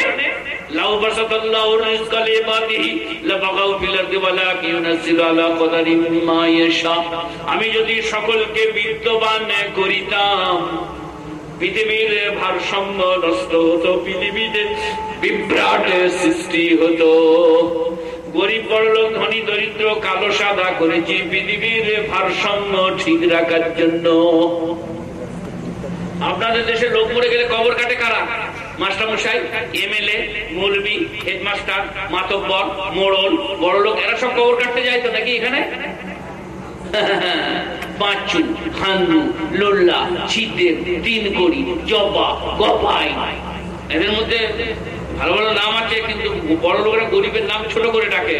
আমি যদি সকলকে বিদ্যমান করিতাম, পৃথিবীর ভারসাম্য নষ্ট হতো, পৃথিবীতে বিভ্রাট সৃষ্টি হতো। গরিব বড়লোক, ধনী, দরিদ্র, কালো, সাদা করেছি পৃথিবীর ভারসাম্য ঠিক রাখার জন্য। আপনাদের দেশে লোক মরে গেলে কবর কাটে কারা? মাস্টার মশাই, এমএলএ, মৌলবি, হেডমাস্টার, মাতব্বর, মোড়ল বড় লোক এরা সব কবর কাটতে যায় তো নাকি এখানে? এদের মধ্যে ভালো ভালো নাম আছে, কিন্তু বড় লোকেরা গরিবের নাম ছোট করে ডাকে।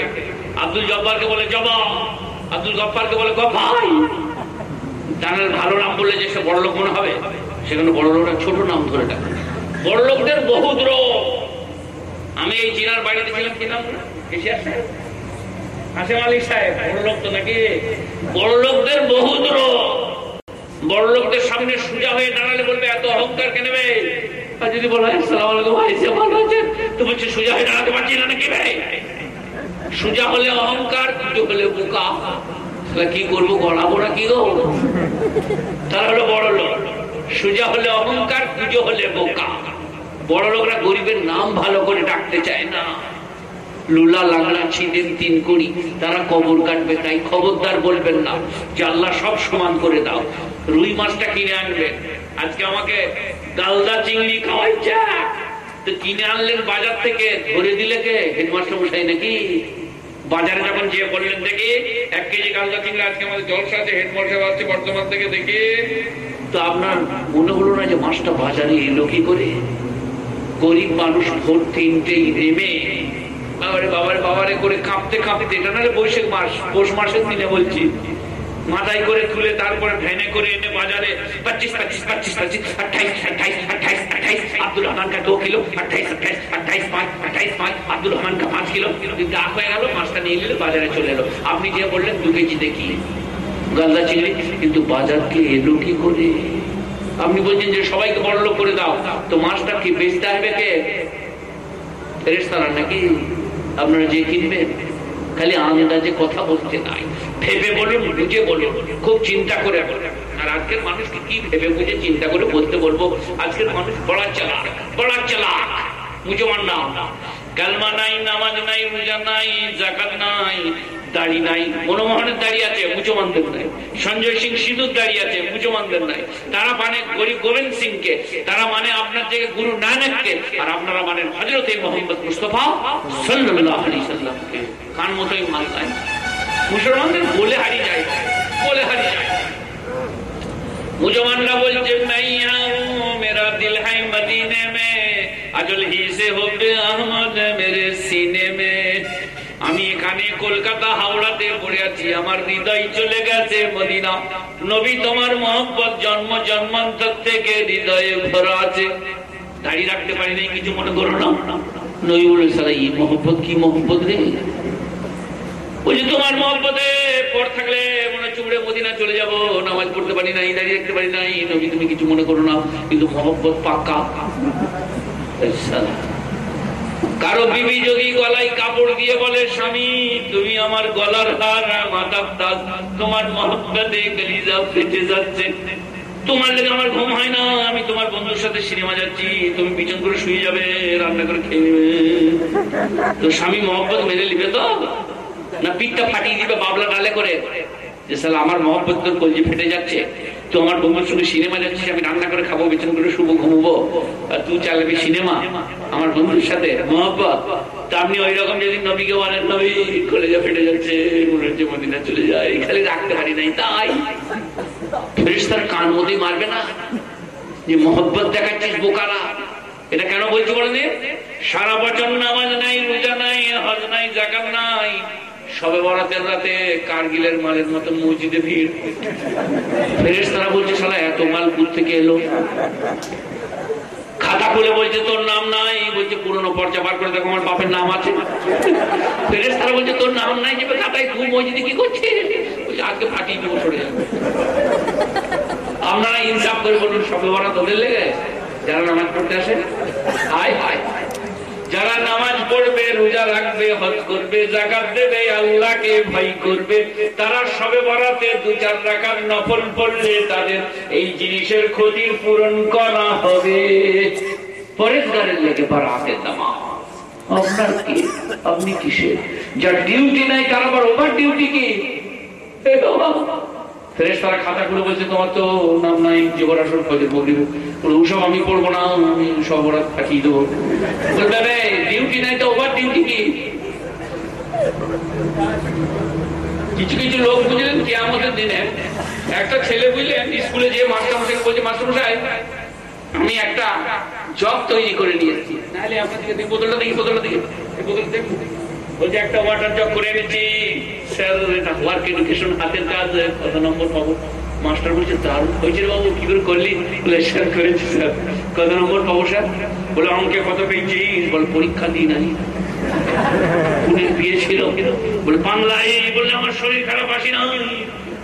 আব্দুল জব্বারকে বলে জবা আব্দুল গফারকে বলে গফাই ভালো নাম বললে যে সে বড় লোক মনে হবে, সেখানে বড় লোকরা ছোট নাম ধরে ডাকে। বড় লোকদের রোগ। আমি এই চিনার বাড়িতে ছিলাম, কি নাম সাহেব? হাসেম আলী সাহেব, বড় লোক তো নাকি? বড় লোকদের রোগ। বড় লোকদের সামনে সোজা হয়ে দাঁড়ালে বলবে, এত অহংকার কে বে আর যদি বলো ভাই ভালো আছে? তো বলছে, সোজা হয়ে দাঁড়াতে পারছি না নাকি ভাই? সোজা হলে অহংকার হলে বোকা। কি করব না কি গো? তারা হলো বড় লোক। সোজা হলে অহংকার পুজো হলে বোকা। বড় লোকরা গরিবের নাম ভালো করে ডাকতে চায় না। লুলা লাংলা ছিদেন তিন করি তারা কবর কাটবে তাই খবরদার বলবেন না। যে আল্লাহ সব সমান করে দাও। রুই মাছটা কিনে আনবে। আজকে আমাকে গালদা চিংড়ি খাওয়াইছে তো কিনে আনলেন বাজার থেকে, ধরে দিলে কে? হেডমাস্টার মশাই নাকি? বাজারে যখন যে বললেন, দেখি, এক কেজি গালদা চিংড়ি, আজকে আমাদের জলসা আছে, হেডমাস্টার আসছে বর্তমান থেকে, দেখি। তো আপনার মনে হলো না যে মাছটা বাজারে এলো কি করে? গরিব মানুষ ভোর তিনটেই নেমে, বাবারে বাবারে বাবারে করে কাঁপতে কাঁপতে, এটা নাহলে বৈশাখ মাস, পৌষ মাসের দিনে বলছি। মাথায় করে তুলে তারপরে ভ্যানে করে এনে বাজারে পঁচিশ পঁচিশ পঁচিশ পঁচিশ, আঠাইশ আঠাইশ আঠাইশ আঠাইশ আব্দুল রহমান কা কিলো, আঠাইশ আঠাইশ আঠাইশ, পাঁচ আঠাইশ, পাঁচ আব্দুল রহমান কা পাঁচ কিলো। ডাক হয়ে গেল, মাছটা নিয়ে বাজারে চলে এলো। আপনি যে বললেন, দু কেজি দেখি। গালদা চিংড়ি, কিন্তু বাজারকে এলো কি করে? আপনি বলছেন যে সবাইকে বড় লোক করে দাও। তো মাছটা কি বেচতে হবে কে? ফেরেস্তারা নাকি? আপনারা যে কিনবেন? খালি আন্দাজে কথা বলতে নাই। ভেবে বলুন, বুঝে বলুন, খুব চিন্তা করে আর আজকের মানুষকে কি ভেবে বুঝে চিন্তা করে বলতে বলব? আজকের মানুষ বড়া চালাক, বড়া নাই দাড়ি নাই। সঞ্জয় সিং আছে নাই। তারা মানে গরিব গোবিন্দ সিংকে। তারা মানে আপনার থেকে গুরু নানককে। আর আপনারা মানেন হজরত মোহাম্মদ মুস্তফা সাল্লামকে কার মতোই মাল মুসলমানদের বলে হারি যায়, বলে হারি যায়। মুসলমানরা বলছে মেরা দিল হাই মদিনে মে, আজল হবে আহমদ মেরে সিনে মে। আমি এখানে কলকাতা, হাওড়াতে পড়ে আছি, আমার হৃদয় চলে গেছে মদিনা। নবী, তোমার জন্ম, জন্মান্তর থেকে হৃদয়ে ভরা আছে। দাঁড়িয়ে রাখতে পারি নাই, কিছু মনে করো না। নবী বলে সারা কি মহব্বত রে? তোমার মহব্বতে পর থাকলে মনে মদিনা চলে যাব। নামাজ পড়তে পারি নাই, দাঁড়িয়ে রাখতে পারি নাই। নবী, তুমি কিছু মনে করো না, কিন্তু মহব্বত কারও বিবি যদি গলায় কাপড় দিয়ে বলে, স্বামী, তুমি আমার গলার হার মাথার তোমার মহব্বতে গলিজা ফেটে যাচ্ছে। তোমার লেগে আমার ঘুম হয় না, আমি তোমার বন্ধুর সাথে সিনেমা যাচ্ছি, তুমি বিছন করে শুয়ে যাবে, রান্না করে খেয়ে নেবে। তো স্বামী মহব্বত মেনে নিবে তো? না, পিঠটা ফাটিয়ে দিবে বাবলা ডালে করে। যে সালা, আমার মহব্বত তোর কলজি ফেটে যাচ্ছে। তুই আমার বন্ধুর সঙ্গে সিনেমা যাচ্ছিস, আমি রান্না করে খাব বেতন করে শুভ ঘুমবো। আর তুই চালাবি সিনেমা। আমার বন্ধুর সাথে মহব্বত। তা আপনি ওই রকম যদি নবীকে বলেন, নবী, কলেজা ফেটে যাচ্ছে, মনে হচ্ছে মদিনা চলে যায়। খালি রাখতে পারি নাই, তাই। ফেরিস্তার কান মধ্যে মারবে না। যে মহব্বত দেখাচ্ছিস বোকারা। এটা কেন বলছি বলেন? সারা বছর নামাজ নাই, রোজা নাই, হজ নাই, জাকাত নাই। সবে বরাতের রাতে কারগিলের মালের মতো মসজিদে ভিড়। ফেরেস তারা বলছে সালা এত মাল দূর থেকে এলো? খাতা খুলে বলছে, তোর নাম নাই। বলছে, পুরনো পর্চা বার করে দেখো, আমার বাপের নাম আছে। ফেরেস তারা বলছে, তোর নাম নাই যে খাতায় তুই মসজিদে কি করছিস? বলছে, আজকে ফাটিয়ে দেবো, সরে যাবে। আপনারা ইনসাফ করে বলুন, সবে বরাত ওদের লেগে? যারা নামাজ পড়তে আসে হায় হায়। যারা নামাজ পড়বে, রোজা রাখবে, হজ করবে, জাকাত দেবে, আল্লাহকে ভয় করবে, তারা সবে বরাতে দু চার রাখার নফল পড়লে তাদের এই জিনিসের ক্ষতির পূরণ করা হবে। পরেশগারের লেগে বাড়াতে দামা আপনার কি? আপনি কিসের? যার ডিউটি নাই, তার আবার ওভার ডিউটি কি? তারা খাতা খুলে বলছে, তোমার তো নাম নাই যুবরাসন ফজর বকরিব ওসব আমি পড়ব না, আমি সব ওরা পাঠিয়ে দেবো। বলবে ডিউটি নাই তো ওভার ডিউটি কি? কিছু কিছু লোক বুঝলেন কি আমাদের দিনে, একটা ছেলে বুঝলেন স্কুলে যে মাস্টার মশাই বলছে, মাস্টার মশাই, আমি একটা জব তৈরি করে নিয়েছি। নাহলে আপনাদেরকে দেখি বোতলটা দেখি বোতলটা দেখি। বোতলটা বলে পরীক্ষা দিই নাই। বিয়ে ছিল। বলে, বাংলায় বললে আমার শরীর খারাপ আসি না।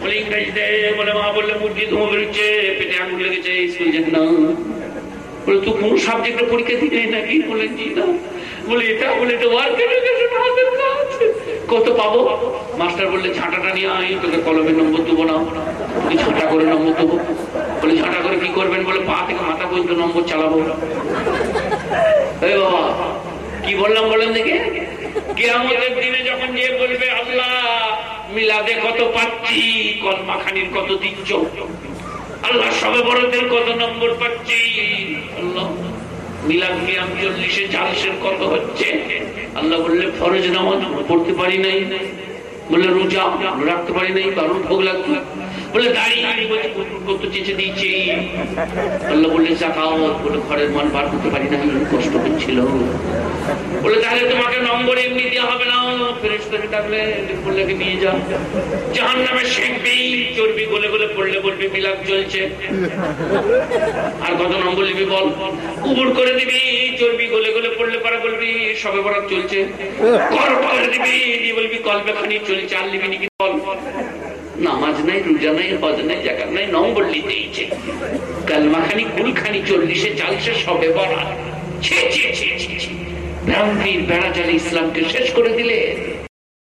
বলে, ইংরেজিতে। বলে, মা বললে মুরগি ধুমো বেরোচ্ছে, পেটে লেগেছে, স্কুল যেতে না বলে তুই কোন সাবজেক্টে পরীক্ষা দিতে নাকি? বলে, জি না। বলে এটা বলে এটা কত পাবো? মাস্টার বললে ঝাঁটাটা নিয়ে আয়, তোকে কলমের নম্বর দেবো না। তুই ঝাঁটা করে নম্বর দেবো। বলে ঝাঁটা করে কি করবেন? বলে, পা থেকে মাথা পর্যন্ত নম্বর চালাবো। বাবা, কি বললাম, বলেন দেখে। কেয়ামতের দিনে যখন যে বলবে, আল্লাহ, মিলাদে কত পাচ্ছি, কলমাখানির কত দিচ্ছ? আল্লাহ সবে বড়দের কত নম্বর পাচ্ছি? আল্লাহ মিলাদ কিয়াম চল্লিশে চালিশের কত হচ্ছে, আল্লাহ বললে, ফরজ নামাজ পড়তে পারি নাই। বললে, রোজা রাখতে পারি নাই, বারণ ভোগ লাগতো বলে দাঁড়িয়ে কত বলে, ঘরের মান বার করতে পারি না কষ্ট হচ্ছিল। বলে, তাহলে তোমাকে নম্বর এমনি দেওয়া হবে না। চলছে। আর কত নম্বর নিবি বল? উবুর করে দিবি, চর্বি গলে গলে পড়লে পারা বলবি, সবে বরাত চলছে। বলবি চলছে। আর নিবি নাকি বল। নামাজ নাই, রোজা নাই, হজ নাই জাকাত নাই নম্বর নিতেইছে কালমাখানি কুলখানি চল্লিশে চালছে সবে বলা ভ্রান্তির বেড়া ইসলামকে শেষ করে দিলে